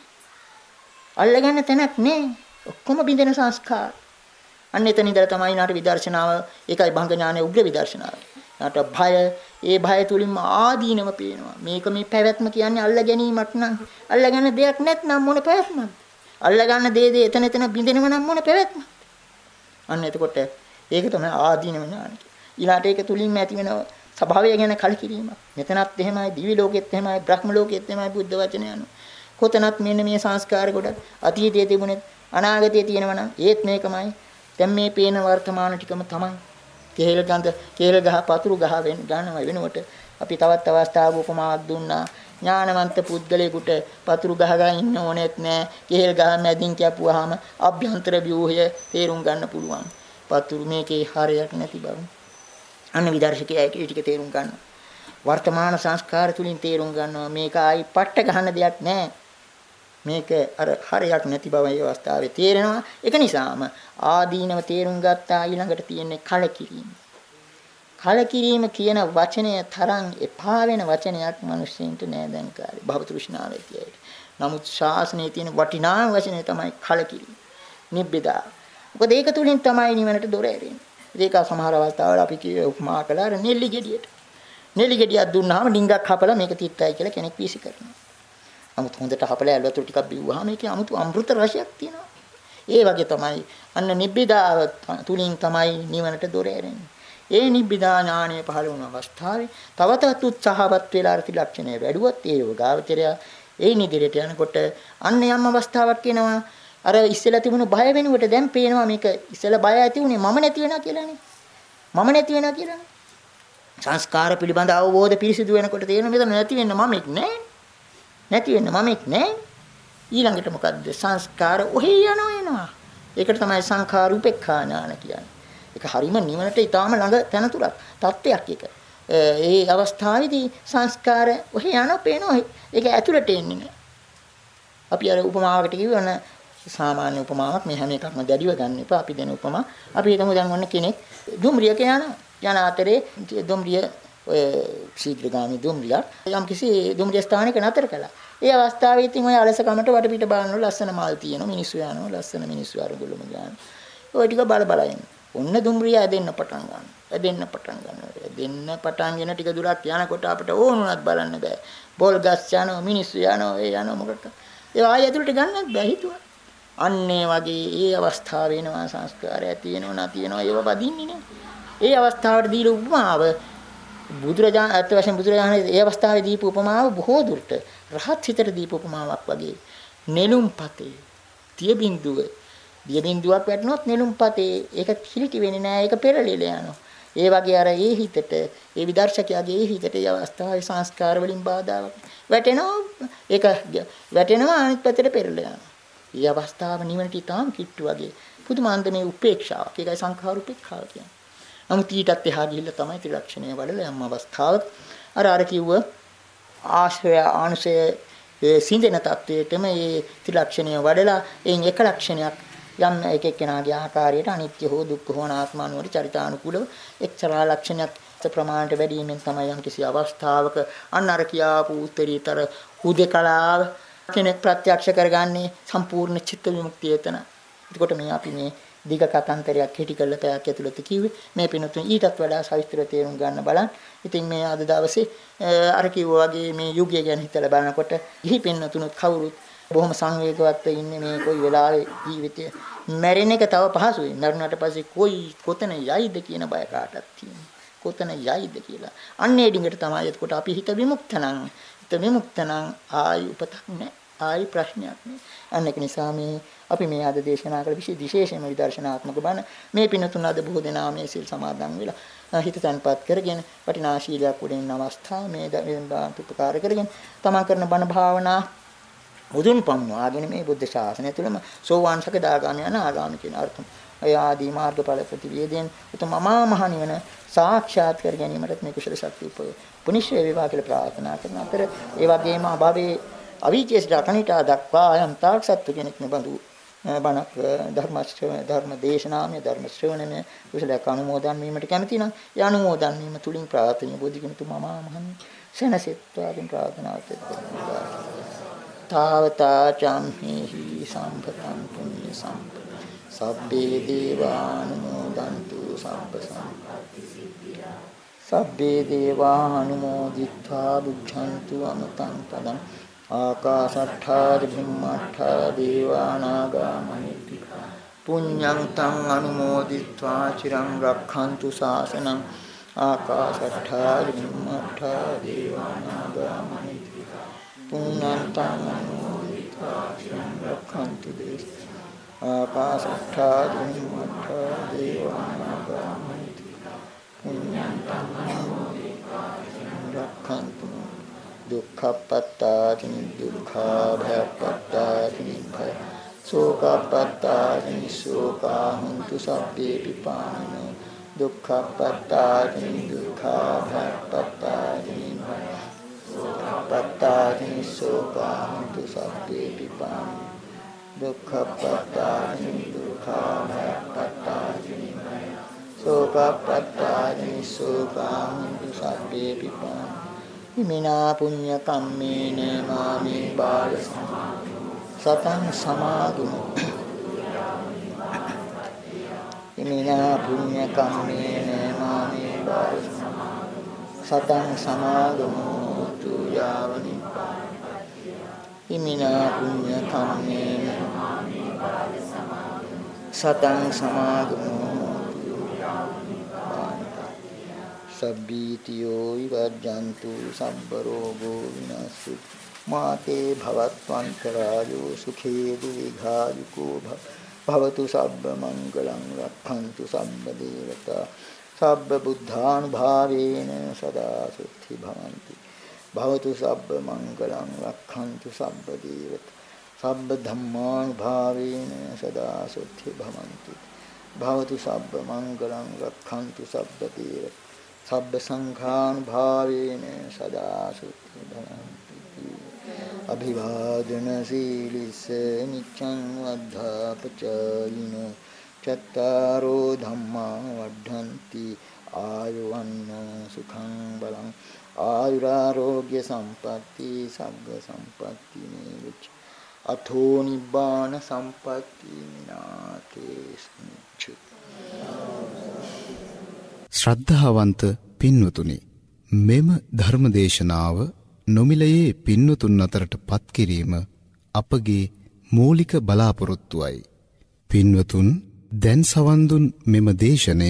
අල්ලගන්න තැනක් නැහැ. ඔක්කොම බින්දෙන සංස්කාර. අන්න එතන ඉඳලා තමයි නාට විදර්ශනාව ඒකයි භංග ඥානයේ උග්‍ර විදර්ශනාව. නාට භය ඒ භය තුලින්ම ආදීනව පේනවා. මේක මේ පැවැත්ම කියන්නේ අල්ල ගැනීමක් නම් අල්ලගන්න දෙයක් නැත්නම් මොන පැවැත්මක්ද? අල්ලගන්න දේ දේ එතන එතන බින්දෙනව නම් මොන පැවැත්මක්ද? අන්න එතකොට ඒක තමයි ආදීනව ඥානය. ඊළාට ඒක තුලින්ම ඇති වෙන ස්වභාවය ගැන කලකිරීමක්. මෙතනත් එහෙමයි, දිවි ලෝකෙත් එහෙමයි, බ්‍රහ්ම ලෝකෙත් එහෙමයි බුද්ධ වචනය අනුව. කොතනත් මෙන්න මේ සංස්කාර ගොඩක් අතීතයේ තිබුණෙත් අනාගතයේ තියෙනවා නම් ඒත් මේකමයි දැන් මේ පේන වර්තමාන ටිකම තමයි කේල් ගඳ කේල් ගහ පතුරු ගහ වෙන ගන්නව වෙනකොට අපි තවත් අවස්ථාවක උපමාවක් දුන්නා ඥානවන්ත පුද්ගලයෙකුට පතුරු ගහ ගන්න ඉන්න ඕනෙත් නෑ. කේල් ගහ මැදින් කැපුවාම අභ්‍යන්තර ව්‍යුහය තේරුම් ගන්න පුළුවන්. පතුරු මේකේ හරයක් නැති බව. අන්න විදර්ශකයා ඒක ටික තේරුම් ගන්න වර්තමාන සංස්කාර තුලින් තේරුම් ගන්නවා මේක ආයි පට්ට ගන්න දෙයක් නෑ. මේක අර හරයක් නැති බව මේ අවස්ථාවේ තේරෙනවා. ඒක නිසාම ආදීනව තේරුම් ගත්තා ඊළඟට තියෙන්නේ කලකිරීම. කලකිරීම කියන වචනය තරම් එපා වෙන වචනයක් මිනිස්සුන්ට නෑ දැන් කාලේ භවතෘෂ්ණාව ඇති අයට. නමුත් ශාසනයේ තියෙන වටිනා වචනය තමයි කලකිරීම. නිබ්බිදා. මොකද ඒක තුලින් තමයි නිවනට දොර ඇරෙන්නේ. ඒක සමහර අවස්ථාවල අපි කිය උපමා කළා අර නෙල්ලි ගෙඩියට. නෙල්ලි ගෙඩියක් දුන්නාම ඩිංගක් හපලා මේක තිත්තයි කියලා කෙනෙක් වීසි කරනවා. නමුත් හොඳට හපලා ඇලවතුරු ටිකක් බිව්වහම ඒකේ 아무තු අමෘත රසයක් තියෙනවා. ඒ වගේ තමයි අන්න නිබ්බිදාව තුලින් තමයි නිවනට දොර ඇරෙන්නේ. ඒ නිබ්බිදා ඥානය පහළ වුණ අවස්ථාවේ තව තවත් උත්සාහවත් වෙලා අර්ථ ලක්ෂණය වැඩුවොත් ඒ යෝගාවචරය ඒ නිදිරට යනකොට අන්න යම් අවස්ථාවක් එනවා. අර ඉස්සෙල්ලා තිබුණු බය වෙනුවට දැන් පේනවා මේක ඉස්සෙල්ලා බය ඇති උනේ මම නැති වෙනා කියලානේ. මම නැති වෙනා කියලානේ. සංස්කාර පිළිබඳ අවබෝධ පිරිසිදු වෙනකොට තේරෙන මෙතන නැති වෙන්න මමෙක් නෑ නැති වෙන්න මමෙක් නෑ ඊළඟට මොකද්ද? සංස්කාර ඔහේ යනවා එනවා. ඒකට තමයි සංඛාර උපේක්ඛා ඥාන කියන්නේ. ඒක හරීම නිවනට ඊටාම ළඟ තැනතුරක් තත්වයක් ඒක. ඒ අවස්ථාවේදී සංස්කාර ඔහේ යන පේනවා ඒක ඇතුළට එන්නේ නෑ. අපි අර උපමාවකට කිව්වන සාමාන්‍ය උපමාවක් මේ හැම එකක්ම දැඩිව ගන්න එපා. අපි දෙන උපමා. අපි හිතමු දැන් ඔන්න කෙනෙක් දුම්රියක යන යන අතරේ දුම්රිය ඔය ශීඝ්‍රගාමි දුම්රියක් යම් කිසි දුම්රිය ස්ථානයක නතර කළා. ඒ අවස්ථාවේ ඉතින් ඔය අලසකමට වටපිට බලනකොට ලස්සන මල් තියෙනවා මිනිස්සු යනවා ලස්සන මිනිස්සු අරගොල්ලම ගන්න. ඔය ටික බල බල ඉන්න. ඔන්න දුම්රිය ඇදෙන්න පටන් ගන්නවා. ඇදෙන්න පටන් ගන්නවා. ඇදෙන්න පටන්ගෙන ටික දුරක් යනකොට අපිට ඕනුණත් බලන්න බෑ. බෝල් ගස් යනවා, මිනිස්සු යනවා, ඒ යනවා මොකට. ඒ ආයෙ ඇතුළට ගන්නත් බෑ හිතුවා. අන්න ඒ වගේ ඒ අවස්ථාව වෙනවා සංස්කාරය තියෙනවා නැතිනවා ඒව වදින්නේ නේ. ඒ අවස්ථාවට දීලා උපමාව බුදුරජාණන් අත් වශයෙන් බුදුරජාණන් ඒ අවස්ථාවේ දීපු උපමාව බොහෝ දුරට රහත් හිතට දීපු උපමාවක් වගේ. නෙළුම් පතේ තිය බින්දුවේ දිය බින්දුවක් වැටුනොත් නෙළුම්පතේ ඒක කිලිටි වෙන්නේ නැහැ ඒක පෙරලිලා යනවා. ඒ වගේ අර ඒ හිතට ඒ විදර්ශකයාගේ ඒ හිතට ඒ අවස්ථාවේ සංස්කාර වලින් බාධාවක් වැටෙනවා ඒක වැටෙනවා අනිත් පැත්තට පෙරලිලා යනවා. මේ අවස්ථාව නිවනට ඊටාම් කිට්ටු වගේ පුදුමාන්තමේ උපේක්ෂාවක්. ඒකයි සංඛාර උපේක්ෂාව කියන්නේ. නමුත් ඊටත් එහා ගිහිල්ලා තමයි ත්‍රිලක්ෂණය වඩලා යම් අවස්ථාවක අර අර කිව්ව ආශ්‍රය ආනුසය සිඳෙන තත්වයටම මේ ත්‍රිලක්ෂණය වඩලා එයින් එක ලක්ෂණයක් යම් එක එක්කෙනාගේ ආකාරයට අනිත්‍ය හෝ දුක්ඛ හෝ අනාත්ම අනුවට චරිතානුකූලව එක්තරා ලක්ෂණයක් ප්‍රමාණයට වැඩිවීමෙන් තමයි යම් කිසි අවස්ථාවක අන්න අර කියාපු උත්තරීතර හුදේකලාව කෙනෙක් ප්‍රත්‍යක්ෂ කරගන්නේ සම්පූර්ණ චිත්ත විමුක්තිය එතන. එතකොට මේ අපි මේ දිග කතාන්තරයක් හිටි කළ පැයක් ඇතුළත කිව්වේ මේ පිනතුන් ඊටත් වඩා සවිස්තර තේරුම් ගන්න බලන්න. ඉතින් මේ අද දවසේ අර කිව්වා වගේ මේ යුගය ගැන හිතලා බලනකොට ගිහි පින්නතුනුත් කවුරුත් බොහොම සංවේගවත්ව ඉන්නේ මේ කොයි වෙලාවෙ ජීවිතය මැරෙන එක තව පහසුයි. මරුණාට පස්සේ කොයි කොතන යයිද කියන බය කාටත් තියෙනවා. කොතන යයිද කියලා. අන්නේ ඩිංගට තමයි එතකොට අපි හිත විමුක්තනම් හිත විමුක්තනම් ආයි උපතක් නැහැ. ආයි ප්‍රශ්නයක් නැහැ. අන්න ඒක නිසා මේ අපි මේ අද දේශනා කළ විශේෂ විශේෂම විදර්ශනාත්මක බණ මේ පිනතුන් අද බොහෝ දෙනා මේ සිල් සමාදන් වෙලා හිත තන්පත් කරගෙන වටිනා ශීලයක් උඩින් අවස්ථා මේ දන් උපකාර කරගෙන තමන් කරන බණ භාවනා මුදුන් පමුණවාගෙන මේ බුද්ධ ශාසනය තුළම සෝවාන් සකදාගාමී අනාගාමී කියන අර්ථම අය ආදී මාර්ගඵල ප්‍රතිවේදයෙන් උතුම් අමා මහ නිවන සාක්ෂාත් කර ගැනීමට මේ කුසල ශක්තිය පුනිශ්චය වේවා කියලා ප්‍රාර්ථනා කරන අතර ඒ වගේම අභාවේ අවීචේසිත අකනිටා දක්වා යම් තාක් සත්තු කෙනෙක් නෙබඳු බණක් ධර්ම ධර්ම දේශනාමය ධර්ම ශ්‍රවණමය කුසලයක් අනුමෝදන් වීමට කැමති නම් ඒ අනුමෝදන් වීම තුලින් ප්‍රාර්ථනීය බෝධිගුණ මමා මහන් සෙනසෙත්වා කියන ප්‍රාර්ථනාවත් එක්ක තාවතා චම්හිහි සම්පතං පුඤ්ඤ සම්පත සබ්බේ දේවානුමෝදන්තු සබ්බ සම්පatti සබ්බේ දේවානුමෝදිත්වා බුද්ධන්තු අමතං පදං ආකාශට්ඨා භුම්මට්ඨා දේවානාගා මහිත්‍තිකා පුඤ්ඤං තං අනුමෝදිත්වා චිරං රක්ඛන්තු ශාසනං ආකාශට්ඨා භුම්මට්ඨා දේවානාගා මහිත්‍තිකා පුඤ්ඤන්තං රක්ඛන්තු දේශ ආකාශට්ඨා දුම්මඨා දේවානාගාමන්ති පුඤ්ඤන්තං රක්ඛන්තු දුක්ඛපත්තාති දුක්ඛා භයපත්තාති භය සෝකපත්තාති සෝකා හුන්තු සබ්බේ පිපානෝ දුක්ඛපත්තාති දුක්ඛා භයපත්තාති භය පත්තානි සෝකාන්තු සබ්බේ පිපානි දුක්ඛපත්තානි දුක්ඛාභයපත්තානි සෝකපත්තානි සෝකාන්තු සබ්බේ පිපානි ඉමිනා පුඤ්ඤ කම්මේන මාමේ බාල සතං සමාදුන ඉමිනා පුඤ්ඤ කම්මේන මාමේ බාල සතං සමාගමෝ තු යාව නිපාත ඉමිනා පුඤ්ඤ කම්මේන මාමේ බාල සතං සමාගමෝ සබ්බීතියෝ විවර්ජන්තු සබ්බ රෝගෝ විනස්සු මාතේ භවත්වන්තරායෝ සුඛේ දීඝායුකෝ භවතු සබ්බ මංගලං රක්ඛන්තු සම්බ දේවතා සබ්බ බුද්ධානුභාවේන සදා සුත්ති භවಂತಿ භවතු සබ්බ මංගලං රක්ඛන්තු සබ්බ දේවත සබ්බ ධම්මානුභාවේන සදා සුද්ධි භවಂತಿ භවතු සබ්බ මංගලං රක්ඛන්තු සබ්බ දේවත සබ්බ සංඝානුභාවේන සදා සුද්ධි භවಂತಿ අභිවාදන සීලිස නිච්ඡං වද්ධාපචයින චත්තාරෝ ධම්මා වඩ්ධಂತಿ ආයුවන් සුඛං බලං ආයුරාෝග්‍ය සම්පatti සග්ග සම්පatti නේවච අතෝ නිබ්බාන සම්පatti නාතේ සුච්ච ශ්‍රද්ධාවන්ත පින්වතුනි මෙම ධර්මදේශනාව නොමිලයේ පින්වතුන් අතරට පත් කිරීම අපගේ මූලික බලාපොරොත්තුවයි. පින්වතුන් දැන් සවන් දුන් මෙම දේශනය